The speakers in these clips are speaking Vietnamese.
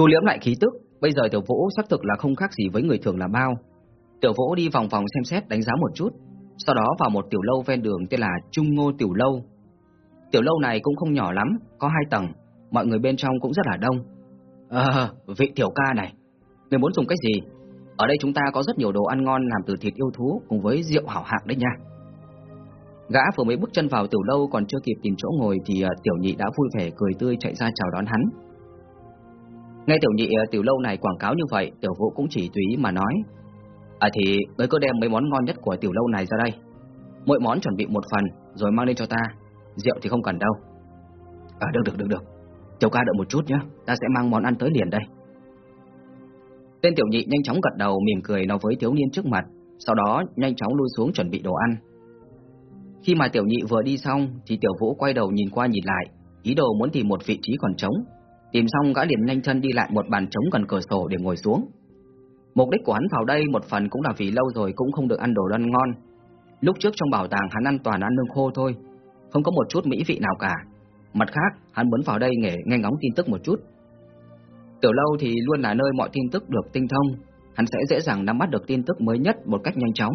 Thu liễm lại khí tức, bây giờ Tiểu Vũ xác thực là không khác gì với người thường là bao. Tiểu Vũ đi vòng vòng xem xét đánh giá một chút, sau đó vào một tiểu lâu ven đường tên là Trung Ngô Tiểu Lâu. Tiểu lâu này cũng không nhỏ lắm, có hai tầng, mọi người bên trong cũng rất là đông. Ờ, vị tiểu ca này, người muốn dùng cái gì? Ở đây chúng ta có rất nhiều đồ ăn ngon làm từ thịt yêu thú cùng với rượu hảo hạng đấy nha. Gã vừa mới bước chân vào tiểu lâu còn chưa kịp tìm chỗ ngồi thì à, tiểu nhị đã vui vẻ cười tươi chạy ra chào đón hắn. Nghe tiểu nhị ờ, tiểu lâu này quảng cáo như vậy, tiểu vũ cũng chỉ tùy mà nói. À thì mới cứ đem mấy món ngon nhất của tiểu lâu này ra đây. Mỗi món chuẩn bị một phần rồi mang lên cho ta. Rượu thì không cần đâu. À được được được được. Tiểu ca đợi một chút nhé, ta sẽ mang món ăn tới liền đây. Tên tiểu nhị nhanh chóng gật đầu mỉm cười nói với thiếu niên trước mặt, sau đó nhanh chóng lui xuống chuẩn bị đồ ăn. Khi mà tiểu nhị vừa đi xong thì tiểu vũ quay đầu nhìn qua nhìn lại, ý đồ muốn tìm một vị trí còn trống. Tìm xong gã liền nhanh chân đi lại một bàn trống gần cửa sổ để ngồi xuống. Mục đích của hắn vào đây một phần cũng là vì lâu rồi cũng không được ăn đồ ăn ngon. Lúc trước trong bảo tàng hắn ăn toàn ăn lương khô thôi, không có một chút mỹ vị nào cả. Mặt khác, hắn muốn vào đây nghe, nghe ngóng tin tức một chút. Tiểu lâu thì luôn là nơi mọi tin tức được tinh thông, hắn sẽ dễ dàng nắm bắt được tin tức mới nhất một cách nhanh chóng.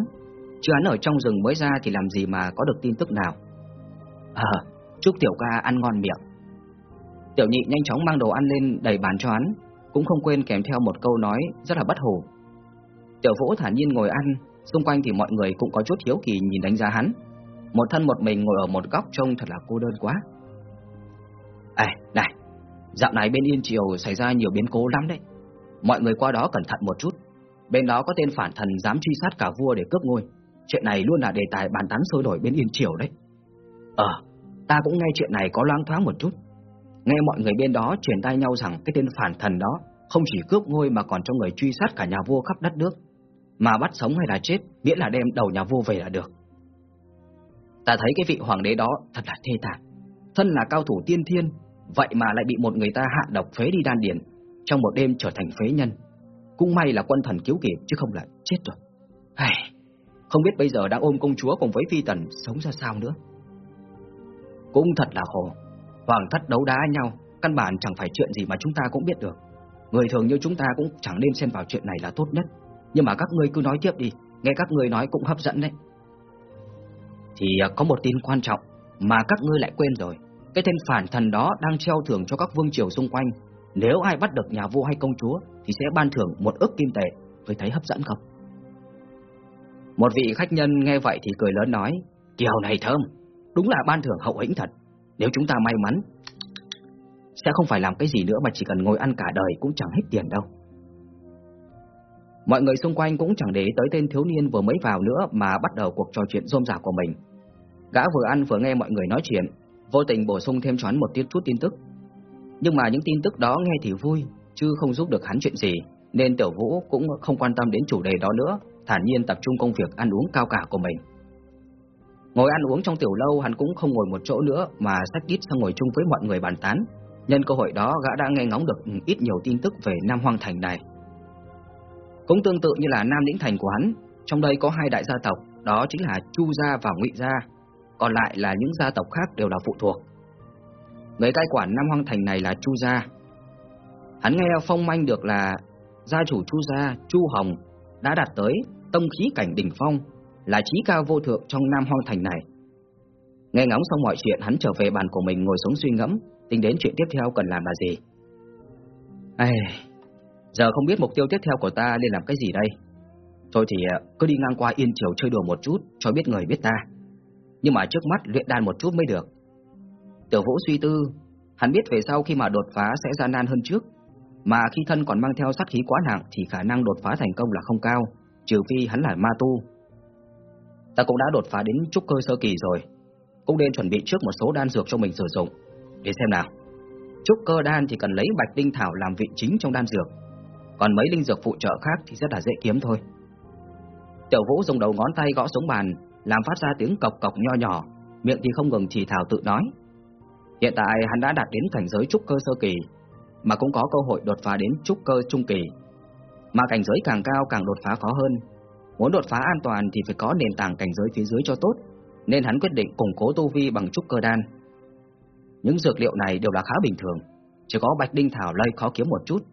Chứ hắn ở trong rừng mới ra thì làm gì mà có được tin tức nào. À, chúc tiểu ca ăn ngon miệng. Tiểu nhị nhanh chóng mang đồ ăn lên đầy bàn cho hắn, cũng không quên kèm theo một câu nói rất là bất hủ. Tiểu Vũ thản nhiên ngồi ăn, xung quanh thì mọi người cũng có chút hiếu kỳ nhìn đánh giá hắn. Một thân một mình ngồi ở một góc trông thật là cô đơn quá. Ê, này, dạo này bên Yên Triều xảy ra nhiều biến cố lắm đấy. Mọi người qua đó cẩn thận một chút. Bên đó có tên phản thần dám truy sát cả vua để cướp ngôi. Chuyện này luôn là đề tài bàn tán sôi nổi bên Yên Triều đấy. Ờ, ta cũng nghe chuyện này có loang thoáng một chút. Nghe mọi người bên đó truyền tai nhau rằng cái tên phản thần đó không chỉ cướp ngôi mà còn cho người truy sát cả nhà vua khắp đất nước. Mà bắt sống hay là chết, miễn là đem đầu nhà vua về là được. Ta thấy cái vị hoàng đế đó thật là thê thảm. Thân là cao thủ tiên thiên, vậy mà lại bị một người ta hạ độc phế đi đan điền, trong một đêm trở thành phế nhân. Cũng may là quân thần cứu kịp chứ không là chết rồi. Hây, không biết bây giờ đang ôm công chúa cùng với phi tần sống ra sao nữa. Cũng thật là khổ. Hoàng thất đấu đá nhau, căn bản chẳng phải chuyện gì mà chúng ta cũng biết được. Người thường như chúng ta cũng chẳng nên xen vào chuyện này là tốt nhất. Nhưng mà các ngươi cứ nói tiếp đi, nghe các ngươi nói cũng hấp dẫn đấy. Thì à, có một tin quan trọng mà các ngươi lại quên rồi. Cái tên phản thần đó đang treo thưởng cho các vương triều xung quanh. Nếu ai bắt được nhà vua hay công chúa thì sẽ ban thưởng một ức kim tệ. Ngươi thấy hấp dẫn không? Một vị khách nhân nghe vậy thì cười lớn nói, Kiều này thơm, đúng là ban thưởng hậu hĩnh thật. Nếu chúng ta may mắn, sẽ không phải làm cái gì nữa mà chỉ cần ngồi ăn cả đời cũng chẳng hết tiền đâu. Mọi người xung quanh cũng chẳng để tới tên thiếu niên vừa mới vào nữa mà bắt đầu cuộc trò chuyện rôm rả của mình. Gã vừa ăn vừa nghe mọi người nói chuyện, vô tình bổ sung thêm choán một tiết chút tin tức. Nhưng mà những tin tức đó nghe thì vui, chứ không giúp được hắn chuyện gì, nên Tiểu Vũ cũng không quan tâm đến chủ đề đó nữa, thản nhiên tập trung công việc ăn uống cao cả của mình. Ngồi ăn uống trong tiểu lâu hắn cũng không ngồi một chỗ nữa mà sách ít sang ngồi chung với mọi người bàn tán. Nhân cơ hội đó gã đã nghe ngóng được ít nhiều tin tức về Nam Hoang Thành này. Cũng tương tự như là Nam Lĩnh Thành của hắn, trong đây có hai đại gia tộc, đó chính là Chu gia và Ngụy gia, còn lại là những gia tộc khác đều là phụ thuộc. Người cai quản Nam Hoang Thành này là Chu gia. Hắn nghe phong manh được là gia chủ Chu gia, Chu Hồng đã đạt tới tông khí cảnh đỉnh phong, là trí cao vô thượng trong Nam Hoang Thành này. Nghe ngóng xong mọi chuyện, hắn trở về bàn của mình ngồi xuống suy ngẫm, tính đến chuyện tiếp theo cần làm là gì. Ai, giờ không biết mục tiêu tiếp theo của ta nên làm cái gì đây. Thôi thì ờ, cứ đi ngang qua Yên Triều chơi đùa một chút, cho biết người biết ta. Nhưng mà trước mắt luyện đan một chút mới được. Tiểu Vũ suy tư, hắn biết về sau khi mà đột phá sẽ gian nan hơn trước, mà khi thân còn mang theo sát khí quá nặng thì khả năng đột phá thành công là không cao, trừ phi hắn là ma tu. Ta cũng đã đột phá đến trúc cơ sơ kỳ rồi, cũng nên chuẩn bị trước một số đan dược cho mình sử dụng. Để xem nào. Trúc cơ đan thì cần lấy bạch tinh thảo làm vị chính trong đan dược, còn mấy linh dược phụ trợ khác thì rất là dễ kiếm thôi. Tiểu Vũ dùng đầu ngón tay gõ xuống bàn, làm phát ra tiếng cộc cộc nho nhỏ, miệng thì không ngừng chỉ thảo tự nói. Hiện tại hắn đã đạt đến cảnh giới trúc cơ sơ kỳ, mà cũng có cơ hội đột phá đến trúc cơ trung kỳ. Mà cảnh giới càng cao càng đột phá khó hơn. Muốn đột phá an toàn thì phải có nền tảng cảnh giới phía dưới cho tốt, nên hắn quyết định củng cố tu vi bằng trúc cơ đan. Những dược liệu này đều là khá bình thường, chỉ có bạch đinh thảo lây khó kiếm một chút,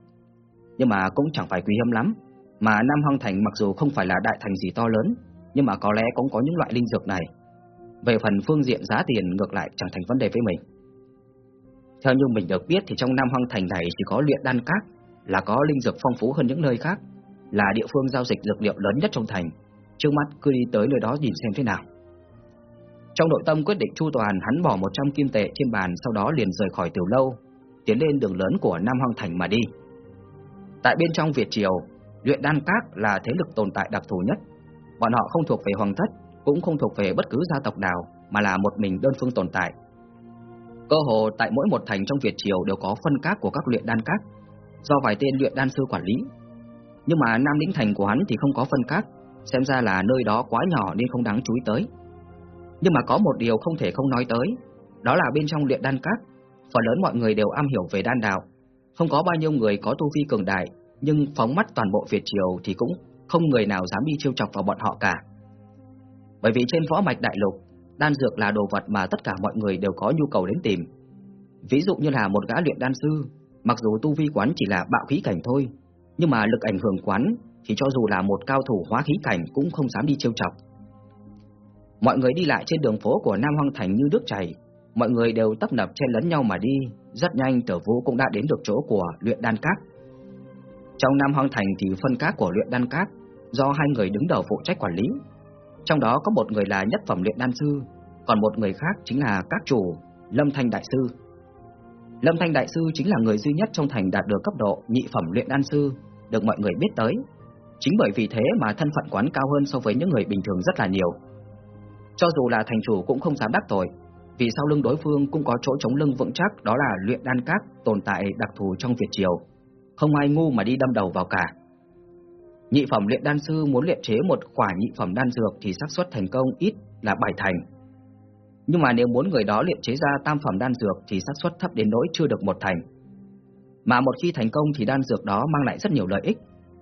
nhưng mà cũng chẳng phải quý hiếm lắm. Mà Nam Hoang Thành mặc dù không phải là đại thành gì to lớn, nhưng mà có lẽ cũng có những loại linh dược này. Về phần phương diện giá tiền ngược lại chẳng thành vấn đề với mình. Theo như mình được biết thì trong Nam Hoang Thành này chỉ có luyện đan các là có linh dược phong phú hơn những nơi khác, là địa phương giao dịch dược liệu lớn nhất trong thành. Trước mắt cứ đi tới nơi đó nhìn xem thế nào. Trong nội tâm quyết định chu toàn, hắn bỏ 100 kim tệ trên bàn, sau đó liền rời khỏi tiểu lâu, tiến lên đường lớn của Nam Hoang Thành mà đi. Tại bên trong Việt Triều, luyện đan các là thế lực tồn tại đặc thù nhất. Bọn họ không thuộc về hoàng thất, cũng không thuộc về bất cứ gia tộc nào, mà là một mình đơn phương tồn tại. Cơ hồ tại mỗi một thành trong Việt Triều đều có phân các của các luyện đan các, do vài tên luyện đan sư quản lý. Nhưng mà Nam Lĩnh Thành của hắn thì không có phân cát, xem ra là nơi đó quá nhỏ nên không đáng chú ý tới. Nhưng mà có một điều không thể không nói tới, đó là bên trong luyện đan các, phần lớn mọi người đều am hiểu về đan đạo, không có bao nhiêu người có tu vi cường đại, nhưng phóng mắt toàn bộ Việt triều thì cũng không người nào dám đi trêu chọc vào bọn họ cả. Bởi vì trên võ mạch đại lục, đan dược là đồ vật mà tất cả mọi người đều có nhu cầu đến tìm. Ví dụ như là một gã luyện đan sư, mặc dù tu vi quán chỉ là bạo khí cảnh thôi, nhưng mà lực ảnh hưởng quán thì cho dù là một cao thủ hóa khí cảnh cũng không dám đi trêu chọc. Mọi người đi lại trên đường phố của Nam Hoang Thành như nước chảy, mọi người đều tấp nập chen lấn nhau mà đi, rất nhanh Tử Vũ cũng đã đến được chỗ của luyện đan các. Trong Nam Hoang Thành thì phân các của luyện đan các do hai người đứng đầu phụ trách quản lý. Trong đó có một người là nhất phẩm luyện đan sư, còn một người khác chính là các chủ Lâm Thanh đại sư. Lâm Thanh đại sư chính là người duy nhất trong thành đạt được cấp độ nhị phẩm luyện đan sư, được mọi người biết tới. Chính bởi vì thế mà thân phận quán cao hơn so với những người bình thường rất là nhiều. Cho dù là thành chủ cũng không dám đắc tội, vì sau lưng đối phương cũng có chỗ chống lưng vững chắc đó là luyện đan các tồn tại đặc thù trong Việt Triều. Không ai ngu mà đi đâm đầu vào cả. Nhị phẩm luyện đan sư muốn luyện chế một quả nhị phẩm đan dược thì xác suất thành công ít là bảy thành. Nhưng mà nếu muốn người đó luyện chế ra tam phẩm đan dược thì xác suất thấp đến nỗi chưa được một thành. Mà một khi thành công thì đan dược đó mang lại rất nhiều lợi ích.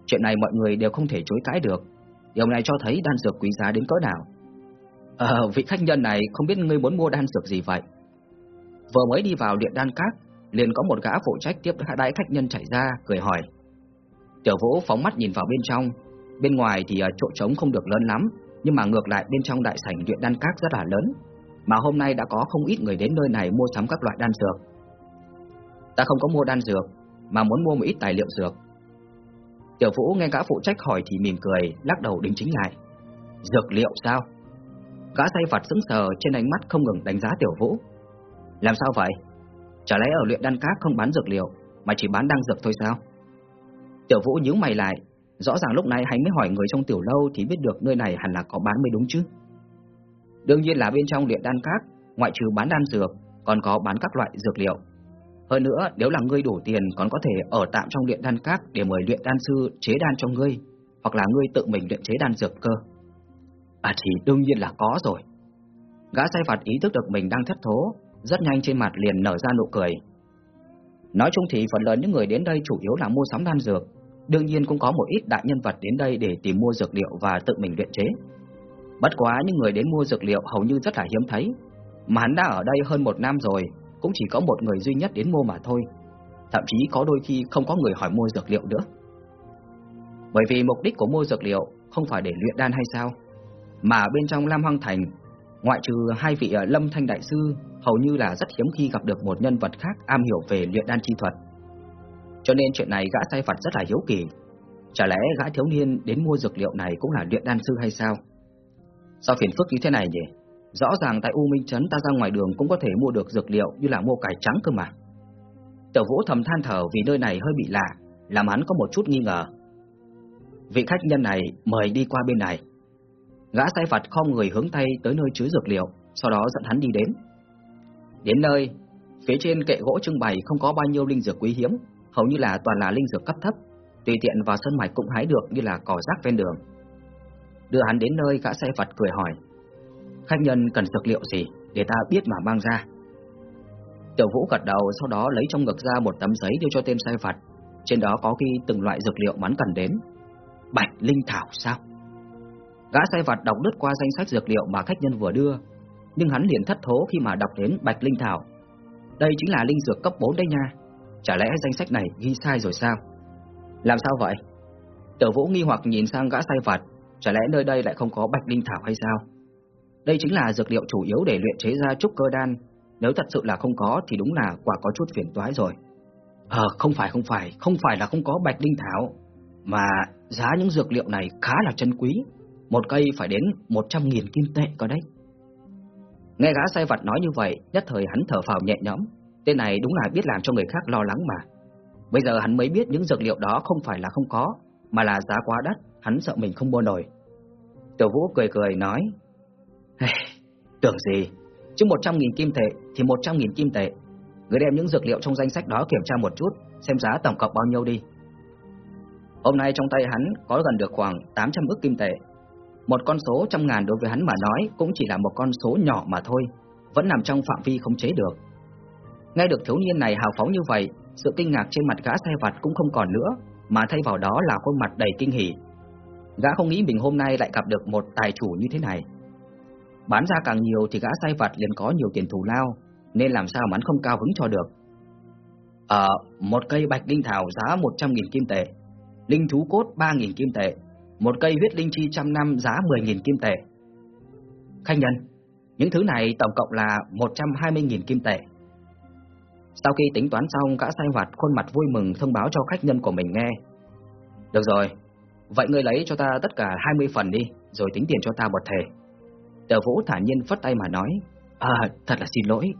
Chuyện này mọi người đều không thể chối cãi được. Điều này cho thấy đan dược quý giá đến cỡ nào. Ờ, vị khách nhân này không biết ngươi muốn mua đan dược gì vậy? Vừa mới đi vào điện đan các, liền có một gã phụ trách tiếp đãi khách nhân chạy ra, cười hỏi. Tiểu Vũ phóng mắt nhìn vào bên trong, bên ngoài thì ờ, chỗ trống không được lớn lắm, nhưng mà ngược lại bên trong đại sảnh điện đan các rất là lớn, mà hôm nay đã có không ít người đến nơi này mua sắm các loại đan dược. Ta không có mua đan dược, mà muốn mua một ít tài liệu dược. Tiểu Vũ nghe gã phụ trách hỏi thì mỉm cười, lắc đầu đính chính lại. Dược liệu sao? Gã say vặt sững sờ trên ánh mắt không ngừng đánh giá Tiểu Vũ. Làm sao vậy? Chả lẽ ở luyện đan các không bán dược liệu, mà chỉ bán đan dược thôi sao? Tiểu Vũ nhíu mày lại, rõ ràng lúc này hắn mới hỏi người trong tiểu lâu thì biết được nơi này hẳn là có bán mới đúng chứ. Đương nhiên là bên trong luyện đan các, ngoại trừ bán đan dược, còn có bán các loại dược liệu. Hơn nữa, nếu là ngươi đủ tiền còn có thể ở tạm trong luyện đan các để mời luyện đan sư chế đan cho ngươi, hoặc là ngươi tự mình luyện chế đan dược cơ. À thì đương nhiên là có rồi. Gã sai phạt ý thức được mình đang thất thố, rất nhanh trên mặt liền nở ra nụ cười. Nói chung thì phần lớn những người đến đây chủ yếu là mua sắm đan dược, đương nhiên cũng có một ít đại nhân vật đến đây để tìm mua dược liệu và tự mình luyện chế. Bất quá những người đến mua dược liệu hầu như rất là hiếm thấy, mà hắn đã ở đây hơn một năm rồi, cũng chỉ có một người duy nhất đến mua mà thôi. Thậm chí có đôi khi không có người hỏi mua dược liệu nữa. Bởi vì mục đích của mua dược liệu không phải để luyện đan hay sao? Mà bên trong Lam Hoang Thành, ngoại trừ hai vị ờ, Lâm Thanh Đại Sư, hầu như là rất hiếm khi gặp được một nhân vật khác am hiểu về luyện đan chi thuật. Cho nên chuyện này gã sai phạt rất là hiếu kỳ. Chả lẽ gã thiếu niên đến mua dược liệu này cũng là luyện đan sư hay sao? Sao phiền phức như thế này nhỉ? Rõ ràng tại U Minh Trấn ta ra ngoài đường cũng có thể mua được dược liệu như là mua cải trắng cơ mà. Tiểu Vũ thầm than thở vì nơi này hơi bị lạ, làm hắn có một chút nghi ngờ. Vị khách nhân này mời đi qua bên này. Gã sai phạt không người hướng tay tới nơi chứa dược liệu, sau đó dẫn hắn đi đến. Đến nơi, phía trên kệ gỗ trưng bày không có bao nhiêu linh dược quý hiếm, hầu như là toàn là linh dược cấp thấp, tùy tiện vào sân mạch cũng hái được như là cỏ rác ven đường. Đưa hắn đến nơi gã sai phạt cười hỏi, khách nhân cần dược liệu gì để ta biết mà mang ra. Tiểu Vũ gật đầu, sau đó lấy trong ngực ra một tấm giấy đưa cho tên sai phạt, trên đó có ghi từng loại dược liệu mắn cần đến. Bạch linh thảo sao? Gã sai vặt đọc lướt qua danh sách dược liệu mà khách nhân vừa đưa, nhưng hắn liền thất thố khi mà đọc đến Bạch Linh Thảo. Đây chính là linh dược cấp 4 đấy nha. Chả lẽ danh sách này ghi sai rồi sao? Làm sao vậy? Tiểu Vũ nghi hoặc nhìn sang gã sai vặt, chả lẽ nơi đây lại không có bạch linh thảo hay sao? Đây chính là dược liệu chủ yếu để luyện chế ra trúc cơ đan, nếu thật sự là không có thì đúng là quả có chút phiền toái rồi. Ờ, không phải không phải, không phải là không có bạch linh thảo, mà giá những dược liệu này khá là chân quý, một cây phải đến 100.000 kim tệ cơ đấy. Nghe gã sai vặt nói như vậy, nhất thời hắn thở phào nhẹ nhõm, tên này đúng là biết làm cho người khác lo lắng mà. Bây giờ hắn mới biết những dược liệu đó không phải là không có, mà là giá quá đắt, hắn sợ mình không mua nổi. Tiểu Vũ cười cười nói, tưởng gì, chứ 100.000 kim tệ thì 100.000 kim tệ. Người đem những dược liệu trong danh sách đó kiểm tra một chút, xem giá tổng cộng bao nhiêu đi. Hôm nay trong tay hắn có gần được khoảng 800 ức kim tệ. Một con số trăm ngàn đối với hắn mà nói cũng chỉ là một con số nhỏ mà thôi, vẫn nằm trong phạm vi không chế được. Nghe được thiếu niên này hào phóng như vậy, sự kinh ngạc trên mặt gã xe vặt cũng không còn nữa, mà thay vào đó là khuôn mặt đầy kinh hỉ. Gã không nghĩ mình hôm nay lại gặp được một tài chủ như thế này. Bán ra càng nhiều thì gã sai vặt liền có nhiều tiền thù lao, nên làm sao mà hắn không cao hứng cho được. Ờ, một cây bạch linh thảo giá 100.000 kim tệ, linh thú cốt 3.000 kim tệ, một cây huyết linh chi trăm năm giá 10.000 kim tệ. Khách nhân, những thứ này tổng cộng là 120.000 kim tệ. Sau khi tính toán xong, gã sai vặt khuôn mặt vui mừng thông báo cho khách nhân của mình nghe. Được rồi, vậy ngươi lấy cho ta tất cả 20 phần đi, rồi tính tiền cho ta một thể. Tờ Vũ thản nhiên phất tay mà nói, À, thật là xin lỗi,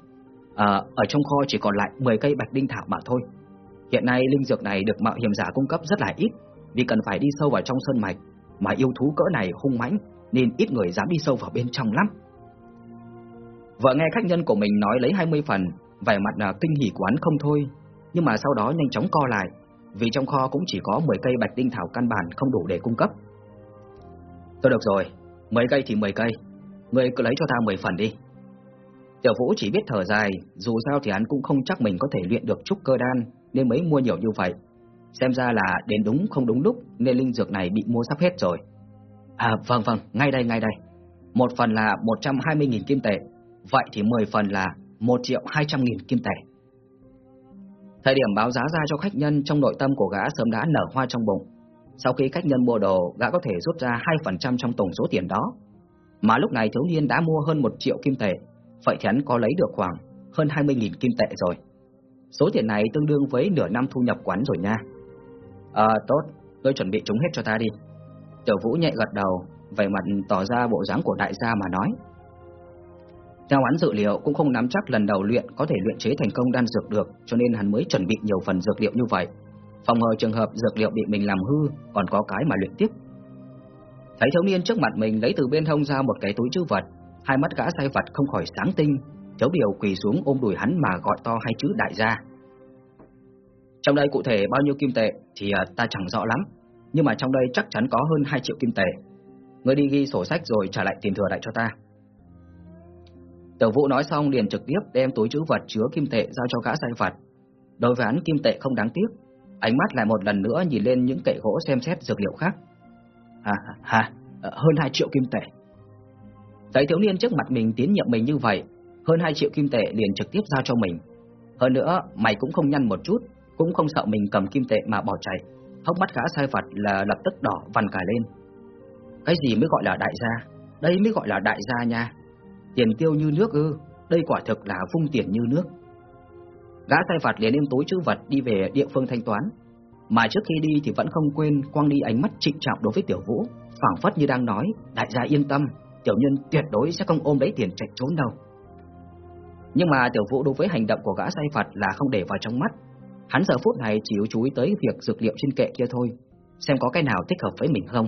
à, ở trong kho chỉ còn lại 10 cây bạch đinh thảo mà thôi. Hiện nay linh dược này được mạo hiểm giả cung cấp rất là ít, vì cần phải đi sâu vào trong sơn mạch, mà yêu thú cỡ này hung mãnh nên ít người dám đi sâu vào bên trong lắm. Vợ nghe khách nhân của mình nói lấy 20 phần, vẻ mặt là kinh hỉ quán không thôi, nhưng mà sau đó nhanh chóng co lại, vì trong kho cũng chỉ có 10 cây bạch đinh thảo căn bản không đủ để cung cấp. Tôi được rồi, 10 cây thì 10 cây, Ngươi cứ lấy cho ta 10 phần đi. Tiểu Vũ chỉ biết thở dài, dù sao thì hắn cũng không chắc mình có thể luyện được trúc cơ đan, nên mới mua nhiều như vậy. Xem ra là đến đúng không đúng lúc nên linh dược này bị mua sắp hết rồi. À vâng vâng, ngay đây ngay đây. Một phần là 120.000 kim tệ, vậy thì 10 phần là 1 triệu 200 nghìn kim tệ. Thời điểm báo giá ra cho khách nhân trong nội tâm của gã sớm đã nở hoa trong bụng. Sau khi khách nhân mua đồ, gã có thể rút ra 2% trong tổng số tiền đó. Mà lúc này thiếu niên đã mua hơn 1 triệu kim tệ, vậy thì hắn có lấy được khoảng hơn 20.000 kim tệ rồi. Số tiền này tương đương với nửa năm thu nhập quán rồi nha. À tốt, tôi chuẩn bị chúng hết cho ta đi. Tiểu Vũ nhẹ gật đầu, vẻ mặt tỏ ra bộ dáng của đại gia mà nói. Theo hắn dự liệu cũng không nắm chắc lần đầu luyện có thể luyện chế thành công đan dược được, cho nên hắn mới chuẩn bị nhiều phần dược liệu như vậy. Phòng ngừa trường hợp dược liệu bị mình làm hư, còn có cái mà luyện tiếp. Thấy thiếu niên trước mặt mình lấy từ bên hông ra một cái túi chữ vật, hai mắt gã sai vật không khỏi sáng tinh, thiếu điều quỳ xuống ôm đùi hắn mà gọi to hai chữ đại gia. Trong đây cụ thể bao nhiêu kim tệ thì à, ta chẳng rõ lắm, nhưng mà trong đây chắc chắn có hơn 2 triệu kim tệ. Ngươi đi ghi sổ sách rồi trả lại tiền thừa lại cho ta. Tiểu Vũ nói xong liền trực tiếp đem túi trữ vật chứa kim tệ giao cho gã sai vật. Đối với hắn kim tệ không đáng tiếc, ánh mắt lại một lần nữa nhìn lên những kệ gỗ xem xét dược liệu khác. À, hà ờ, hơn 2 triệu kim tệ. Thấy thiếu niên trước mặt mình tiến nhiệm mình như vậy, hơn 2 triệu kim tệ liền trực tiếp giao cho mình. Hơn nữa, mày cũng không nhăn một chút, cũng không sợ mình cầm kim tệ mà bỏ chạy. Hốc mắt gã sai vật là lập tức đỏ vằn cả lên. Cái gì mới gọi là đại gia? Đây mới gọi là đại gia nha. Tiền tiêu như nước ư, đây quả thực là vung tiền như nước. Gã sai vật liền đem túi chữ vật đi về địa phương thanh toán, mà trước khi đi thì vẫn không quên quăng đi ánh mắt trịnh trọng đối với Tiểu Vũ, phảng phất như đang nói, đại gia yên tâm, tiểu nhân tuyệt đối sẽ không ôm lấy tiền chạy trốn đâu. Nhưng mà Tiểu Vũ đối với hành động của gã say phạt là không để vào trong mắt. Hắn giờ phút này chỉ chú ý tới việc dược liệu trên kệ kia thôi, xem có cái nào thích hợp với mình không.